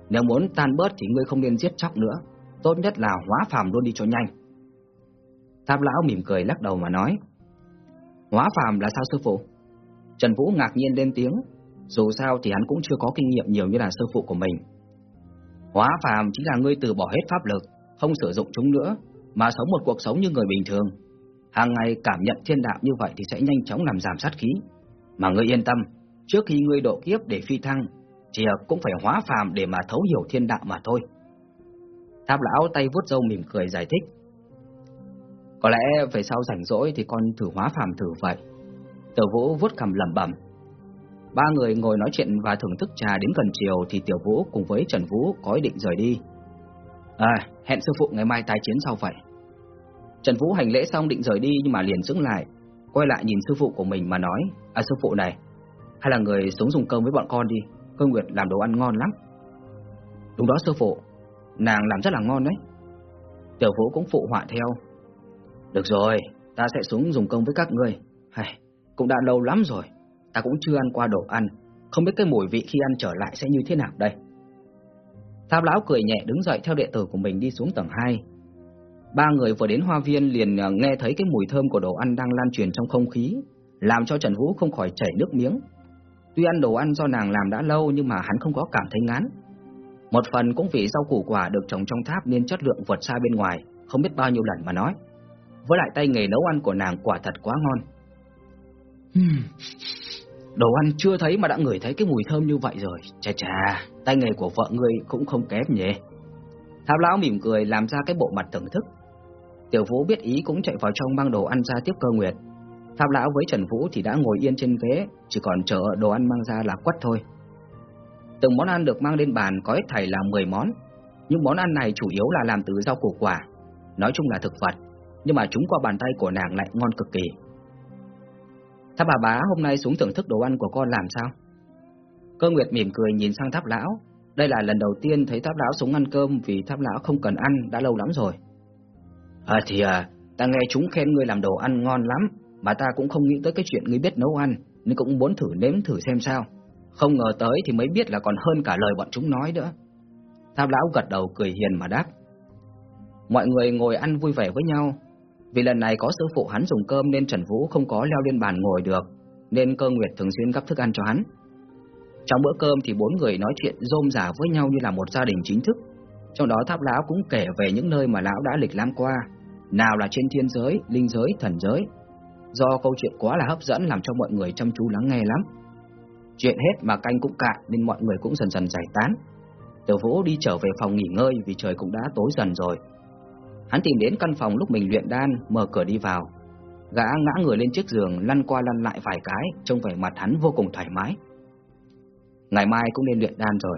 Nếu muốn tan bớt thì ngươi không nên giết chóc nữa, tốt nhất là hóa phàm luôn đi cho nhanh. Tháp lão mỉm cười lắc đầu mà nói. Hóa phàm là sao sư phụ? Trần Vũ ngạc nhiên lên tiếng, dù sao thì hắn cũng chưa có kinh nghiệm nhiều như là sư phụ của mình. Hóa phàm chính là ngươi từ bỏ hết pháp lực, không sử dụng chúng nữa, mà sống một cuộc sống như người bình thường. Hàng ngày cảm nhận thiên đạo như vậy thì sẽ nhanh chóng làm giảm sát khí. Mà ngươi yên tâm, trước khi ngươi độ kiếp để phi thăng, chìa cũng phải hóa phàm để mà thấu hiểu thiên đạo mà thôi. Tháp lão tay vuốt râu mỉm cười giải thích. Có lẽ về sau rảnh rỗi thì con thử hóa phàm thử vậy. Tiểu Vũ vuốt cằm lẩm bẩm. Ba người ngồi nói chuyện và thưởng thức trà đến gần chiều thì Tiểu Vũ cùng với Trần Vũ có ý định rời đi. À, hẹn sư phụ ngày mai tái chiến sau vậy. Trần Vũ hành lễ xong định rời đi nhưng mà liền dừng lại, quay lại nhìn sư phụ của mình mà nói: "À sư phụ này, hay là người xuống dùng cơm với bọn con đi, Cơ Nguyệt làm đồ ăn ngon lắm." "Đúng đó sư phụ, nàng làm rất là ngon đấy." Tiểu Vũ cũng phụ họa theo. "Được rồi, ta sẽ xuống dùng cơm với các ngươi." Hay, cũng đã lâu lắm rồi, ta cũng chưa ăn qua đồ ăn, không biết cái mùi vị khi ăn trở lại sẽ như thế nào đây. Tháp lão cười nhẹ đứng dậy theo đệ tử của mình đi xuống tầng 2. Ba người vừa đến hoa viên liền à, nghe thấy cái mùi thơm của đồ ăn đang lan truyền trong không khí, làm cho Trần Vũ không khỏi chảy nước miếng. Tuy ăn đồ ăn do nàng làm đã lâu nhưng mà hắn không có cảm thấy ngán. Một phần cũng vì rau củ quả được trồng trong tháp nên chất lượng vượt xa bên ngoài, không biết bao nhiêu lần mà nói. Với lại tay nghề nấu ăn của nàng quả thật quá ngon. Đồ ăn chưa thấy mà đã ngửi thấy cái mùi thơm như vậy rồi. Chà chà, tay nghề của vợ ngươi cũng không kém nhỉ. Tháp lão mỉm cười làm ra cái bộ mặt thưởng thức. Tiểu Vũ biết ý cũng chạy vào trong mang đồ ăn ra tiếp cơ nguyệt. Tháp lão với Trần Vũ thì đã ngồi yên trên ghế, chỉ còn chờ đồ ăn mang ra là quất thôi. Từng món ăn được mang lên bàn có ít thảy là 10 món. Những món ăn này chủ yếu là làm từ rau củ quả, nói chung là thực vật, nhưng mà chúng qua bàn tay của nàng lại ngon cực kỳ. Tháp bà bá hôm nay xuống thưởng thức đồ ăn của con làm sao? Cơ Nguyệt mỉm cười nhìn sang tháp lão. Đây là lần đầu tiên thấy tháp lão xuống ăn cơm vì tháp lão không cần ăn đã lâu lắm rồi. À thì à, ta nghe chúng khen ngươi làm đồ ăn ngon lắm, mà ta cũng không nghĩ tới cái chuyện ngươi biết nấu ăn, nên cũng muốn thử nếm thử xem sao. Không ngờ tới thì mới biết là còn hơn cả lời bọn chúng nói nữa. Tháp lão gật đầu cười hiền mà đáp. Mọi người ngồi ăn vui vẻ với nhau, vì lần này có sư phụ hắn dùng cơm nên Trần Vũ không có leo lên bàn ngồi được, nên cơ nguyệt thường xuyên gấp thức ăn cho hắn. Trong bữa cơm thì bốn người nói chuyện rôm rả với nhau như là một gia đình chính thức. Trong đó Tháp Lão cũng kể về những nơi mà Lão đã lịch lãm qua, nào là trên thiên giới, linh giới, thần giới. Do câu chuyện quá là hấp dẫn làm cho mọi người chăm chú lắng nghe lắm. Chuyện hết mà canh cũng cạn nên mọi người cũng dần dần giải tán. Tiểu Vũ đi trở về phòng nghỉ ngơi vì trời cũng đã tối dần rồi. Hắn tìm đến căn phòng lúc mình luyện đan, mở cửa đi vào. Gã ngã người lên chiếc giường, lăn qua lăn lại vài cái, trông vẻ mặt hắn vô cùng thoải mái. Ngày mai cũng nên luyện đan rồi.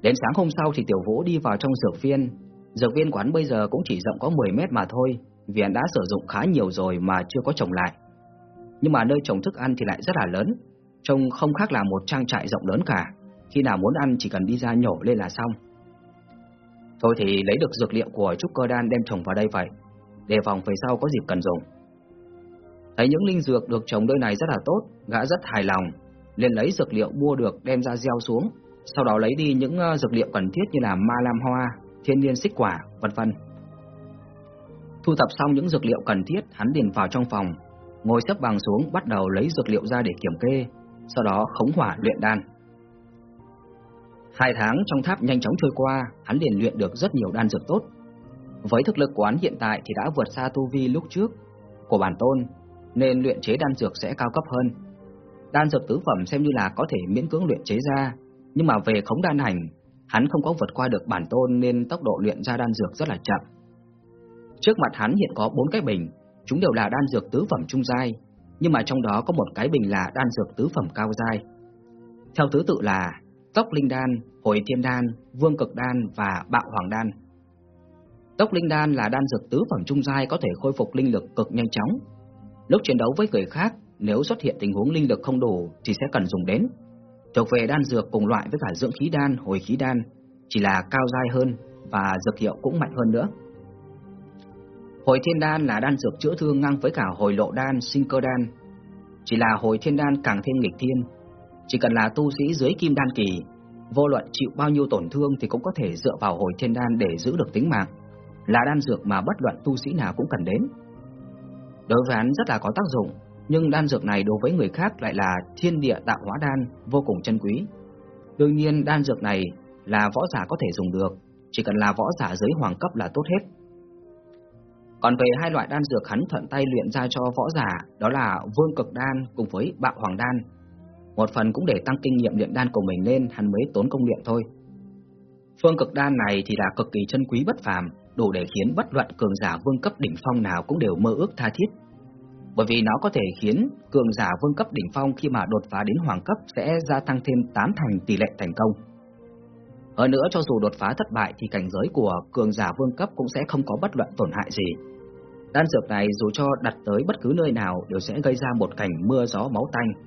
Đến sáng hôm sau thì Tiểu Vũ đi vào trong dược viên. Dược viên quán bây giờ cũng chỉ rộng có 10 mét mà thôi, vì hắn đã sử dụng khá nhiều rồi mà chưa có trồng lại. Nhưng mà nơi trồng thức ăn thì lại rất là lớn, trông không khác là một trang trại rộng lớn cả. Khi nào muốn ăn chỉ cần đi ra nhổ lên là xong. Thôi thì lấy được dược liệu của trúc cơ đan đem trồng vào đây vậy, đề phòng về sau có dịp cần dùng. Thấy những linh dược được trồng nơi này rất là tốt, gã rất hài lòng, liền lấy dược liệu mua được đem ra gieo xuống, sau đó lấy đi những ờ, dược liệu cần thiết như là ma lam hoa, thiên niên xích quả, vân vân. Thu thập xong những dược liệu cần thiết, hắn liền vào trong phòng, ngồi xếp bằng xuống bắt đầu lấy dược liệu ra để kiểm kê, sau đó khống hỏa luyện đan. Hai tháng trong tháp nhanh chóng trôi qua, hắn liền luyện được rất nhiều đan dược tốt. Với thực lực của hắn hiện tại thì đã vượt xa tu vi lúc trước của bản tôn, nên luyện chế đan dược sẽ cao cấp hơn. Đan dược tứ phẩm xem như là có thể miễn cưỡng luyện chế ra, nhưng mà về khống đan hành, hắn không có vượt qua được bản tôn nên tốc độ luyện ra đan dược rất là chậm. Trước mặt hắn hiện có bốn cái bình, chúng đều là đan dược tứ phẩm trung giai, nhưng mà trong đó có một cái bình là đan dược tứ phẩm cao giai. Theo thứ tự là Tốc Linh Đan, Hồi Thiên Đan, Vương Cực Đan và Bạo Hoàng Đan. Tốc Linh Đan là đan dược tứ phẩm trung giai có thể khôi phục linh lực cực nhanh chóng. Lúc chiến đấu với người khác, nếu xuất hiện tình huống linh lực không đủ thì sẽ cần dùng đến. Thuộc về đan dược cùng loại với cả dưỡng khí đan, hồi khí đan, chỉ là cao giai hơn và dược hiệu cũng mạnh hơn nữa. Hồi thiên đan là đan dược chữa thương ngang với cả hồi lộ đan, sinh cơ đan. Chỉ là hồi thiên đan càng thêm nghịch thiên. Chỉ cần là tu sĩ dưới kim đan kỳ, vô luận chịu bao nhiêu tổn thương thì cũng có thể dựa vào hồi thiên đan để giữ được tính mạng. Là đan dược mà bất luận tu sĩ nào cũng cần đến. Đối với hắn rất là có tác dụng, nhưng đan dược này đối với người khác lại là thiên địa tạo hóa đan, vô cùng chân quý. Đương nhiên đan dược này là võ giả có thể dùng được, chỉ cần là võ giả dưới hoàng cấp là tốt hết. Còn về hai loại đan dược hắn thuận tay luyện ra cho võ giả, đó là Vương Cực Đan cùng với Bạo Hoàng Đan. Một phần cũng để tăng kinh nghiệm luyện đan của mình lên, hắn mới tốn công luyện thôi. Phương Cực Đan này thì là cực kỳ chân quý bất phàm, đủ để khiến bất luận cường giả vương cấp đỉnh phong nào cũng đều mơ ước tha thiết. Bởi vì nó có thể khiến cường giả vương cấp đỉnh phong khi mà đột phá đến hoàng cấp sẽ gia tăng thêm 8 thành tỷ lệ thành công. Hơn nữa cho dù đột phá thất bại thì cảnh giới của cường giả vương cấp cũng sẽ không có bất luận tổn hại gì. Đan dược này dù cho đặt tới bất cứ nơi nào đều sẽ gây ra một cảnh mưa gió máu tanh.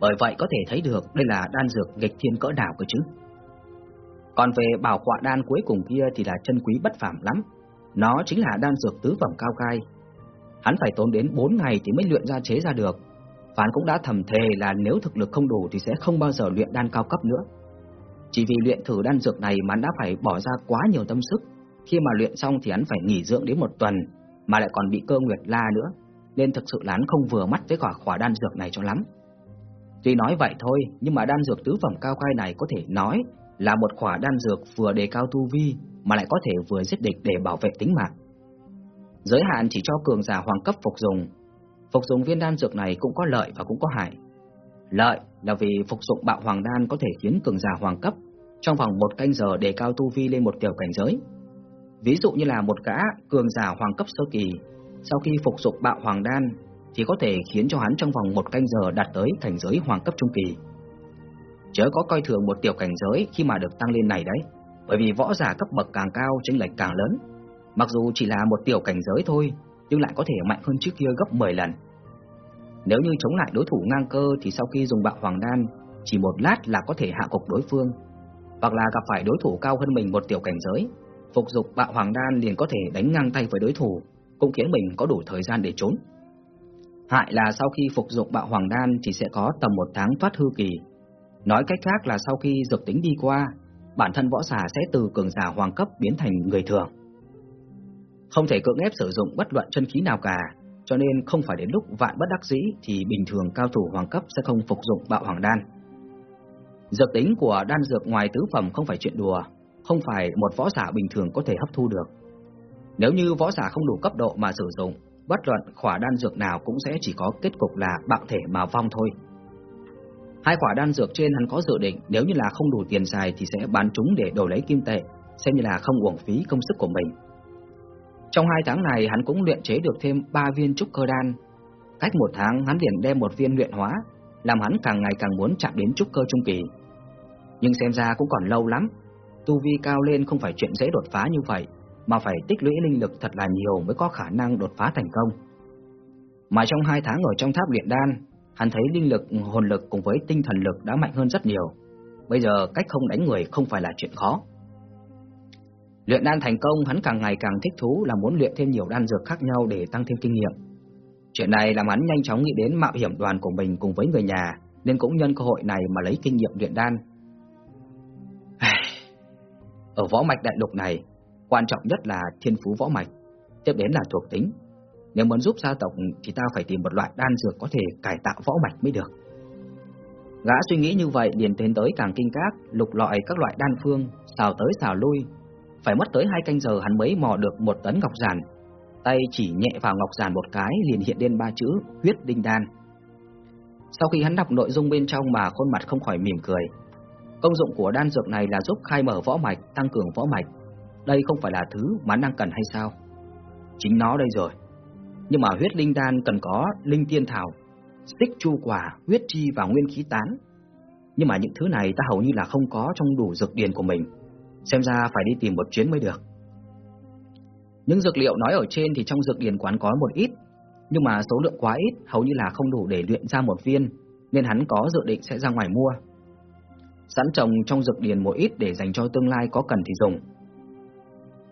Bởi vậy có thể thấy được đây là đan dược nghịch thiên cỡ nào cơ chứ. Còn về bảo quạ đan cuối cùng kia thì là chân quý bất phàm lắm. Nó chính là đan dược tứ phẩm cao gai. Hắn phải tốn đến 4 ngày thì mới luyện ra chế ra được. Phán cũng đã thầm thề là nếu thực lực không đủ thì sẽ không bao giờ luyện đan cao cấp nữa. Chỉ vì luyện thử đan dược này mà hắn đã phải bỏ ra quá nhiều tâm sức. Khi mà luyện xong thì hắn phải nghỉ dưỡng đến một tuần, mà lại còn bị cơ nguyệt la nữa, nên thực sự lán không vừa mắt với quả khỏa đan dược này cho lắm. Tuy nói vậy thôi, nhưng mà đan dược tứ phẩm cao khai này có thể nói là một khỏa đan dược vừa đề cao tu vi mà lại có thể vừa giết địch để bảo vệ tính mạng. Giới hạn chỉ cho cường giả hoàng cấp phục dùng. Phục dùng viên đan dược này cũng có lợi và cũng có hại. Lợi là vì phục dụng bạo hoàng đan có thể khiến cường giả hoàng cấp trong vòng một canh giờ đề cao tu vi lên một tiểu cảnh giới. Ví dụ như là một gã cường giả hoàng cấp sơ kỳ, sau khi phục dụng bạo hoàng đan thì có thể khiến cho hắn trong vòng một canh giờ đạt tới cảnh giới hoàng cấp trung kỳ. Chớ có coi thường một tiểu cảnh giới khi mà được tăng lên này đấy, bởi vì võ giả cấp bậc càng cao chênh lệch càng lớn. Mặc dù chỉ là một tiểu cảnh giới thôi, nhưng lại có thể mạnh hơn trước kia gấp 10 lần. Nếu như chống lại đối thủ ngang cơ thì sau khi dùng bạo hoàng đan, chỉ một lát là có thể hạ gục đối phương. Hoặc là gặp phải đối thủ cao hơn mình một tiểu cảnh giới, phục dục bạo hoàng đan liền có thể đánh ngang tay với đối thủ, cũng khiến mình có đủ thời gian để trốn. Hại là sau khi phục dụng bạo hoàng đan thì sẽ có tầm một tháng thoát hư kỳ. Nói cách khác là sau khi dược tính đi qua, bản thân võ giả sẽ từ cường giả hoàng cấp biến thành người thường. Không thể cưỡng ép sử dụng bất luận chân khí nào cả, cho nên không phải đến lúc vạn bất đắc dĩ thì bình thường cao thủ hoàng cấp sẽ không phục dụng bạo hoàng đan. Dược tính của đan dược ngoài tứ phẩm không phải chuyện đùa, không phải một võ giả bình thường có thể hấp thu được. Nếu như võ giả không đủ cấp độ mà sử dụng, bất luận khỏa đan dược nào cũng sẽ chỉ có kết cục là bạo thể mà vong thôi. Hai khỏa đan dược trên hắn có dự định nếu như là không đủ tiền xài thì sẽ bán chúng để đổi lấy kim tệ, xem như là không uổng phí công sức của mình. Trong hai tháng này hắn cũng luyện chế được thêm ba viên trúc cơ đan. Cách một tháng hắn liền đem một viên luyện hóa, làm hắn càng ngày càng muốn chạm đến trúc cơ trung kỳ. Nhưng xem ra cũng còn lâu lắm, tu vi cao lên không phải chuyện dễ đột phá như vậy, mà phải tích lũy linh lực thật là nhiều mới có khả năng đột phá thành công. Mà trong hai tháng ở trong tháp luyện đan, hắn thấy linh lực, hồn lực cùng với tinh thần lực đã mạnh hơn rất nhiều. Bây giờ cách không đánh người không phải là chuyện khó. Luyện đan thành công, hắn càng ngày càng thích thú là muốn luyện thêm nhiều đan dược khác nhau để tăng thêm kinh nghiệm. Chuyện này làm hắn nhanh chóng nghĩ đến mạo hiểm đoàn của mình cùng với người nhà, nên cũng nhân cơ hội này mà lấy kinh nghiệm luyện đan. Ở võ mạch đại lục này, quan trọng nhất là thiên phú võ mạch, tiếp đến là thuộc tính. Nếu muốn giúp gia tộc thì ta phải tìm một loại đan dược có thể cải tạo võ mạch mới được. Gã suy nghĩ như vậy liền tiến tới càng kinh các, lục lọi các loại đan phương, xào tới xào lui. Phải mất tới hai canh giờ hắn mới mò được một tấn ngọc giản. Tay chỉ nhẹ vào ngọc giản một cái liền hiện lên ba chữ huyết đinh đan. Sau khi hắn đọc nội dung bên trong mà khuôn mặt không khỏi mỉm cười. Công dụng của đan dược này là giúp khai mở võ mạch, tăng cường võ mạch. Đây không phải là thứ mà hắn đang cần hay sao? Chính nó đây rồi. Nhưng mà huyết linh đan cần có linh tiên thảo, xích chu quả, huyết chi và nguyên khí tán. Nhưng mà những thứ này ta hầu như là không có trong đủ dược điền của mình. Xem ra phải đi tìm một chuyến mới được. Những dược liệu nói ở trên thì trong dược điền quán có một ít, nhưng mà số lượng quá ít, hầu như là không đủ để luyện ra một viên, nên hắn có dự định sẽ ra ngoài mua. Sẵn trồng trong dược điền một ít để dành cho tương lai có cần thì dùng.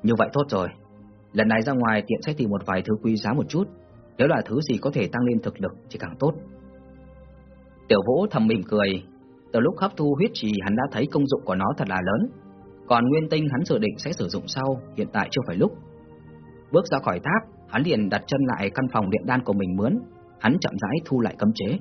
Như vậy tốt rồi, Lần này ra ngoài tiện sẽ tìm một vài thứ quý giá một chút, nếu là thứ gì có thể tăng lên thực lực thì càng tốt. Tiểu Vũ thầm mỉm cười, từ lúc hấp thu huyết trì hắn đã thấy công dụng của nó thật là lớn, còn nguyên tinh hắn dự định sẽ sử dụng sau, hiện tại chưa phải lúc. Bước ra khỏi tháp, hắn liền đặt chân lại căn phòng điện đan của mình mướn, hắn chậm rãi thu lại cấm chế.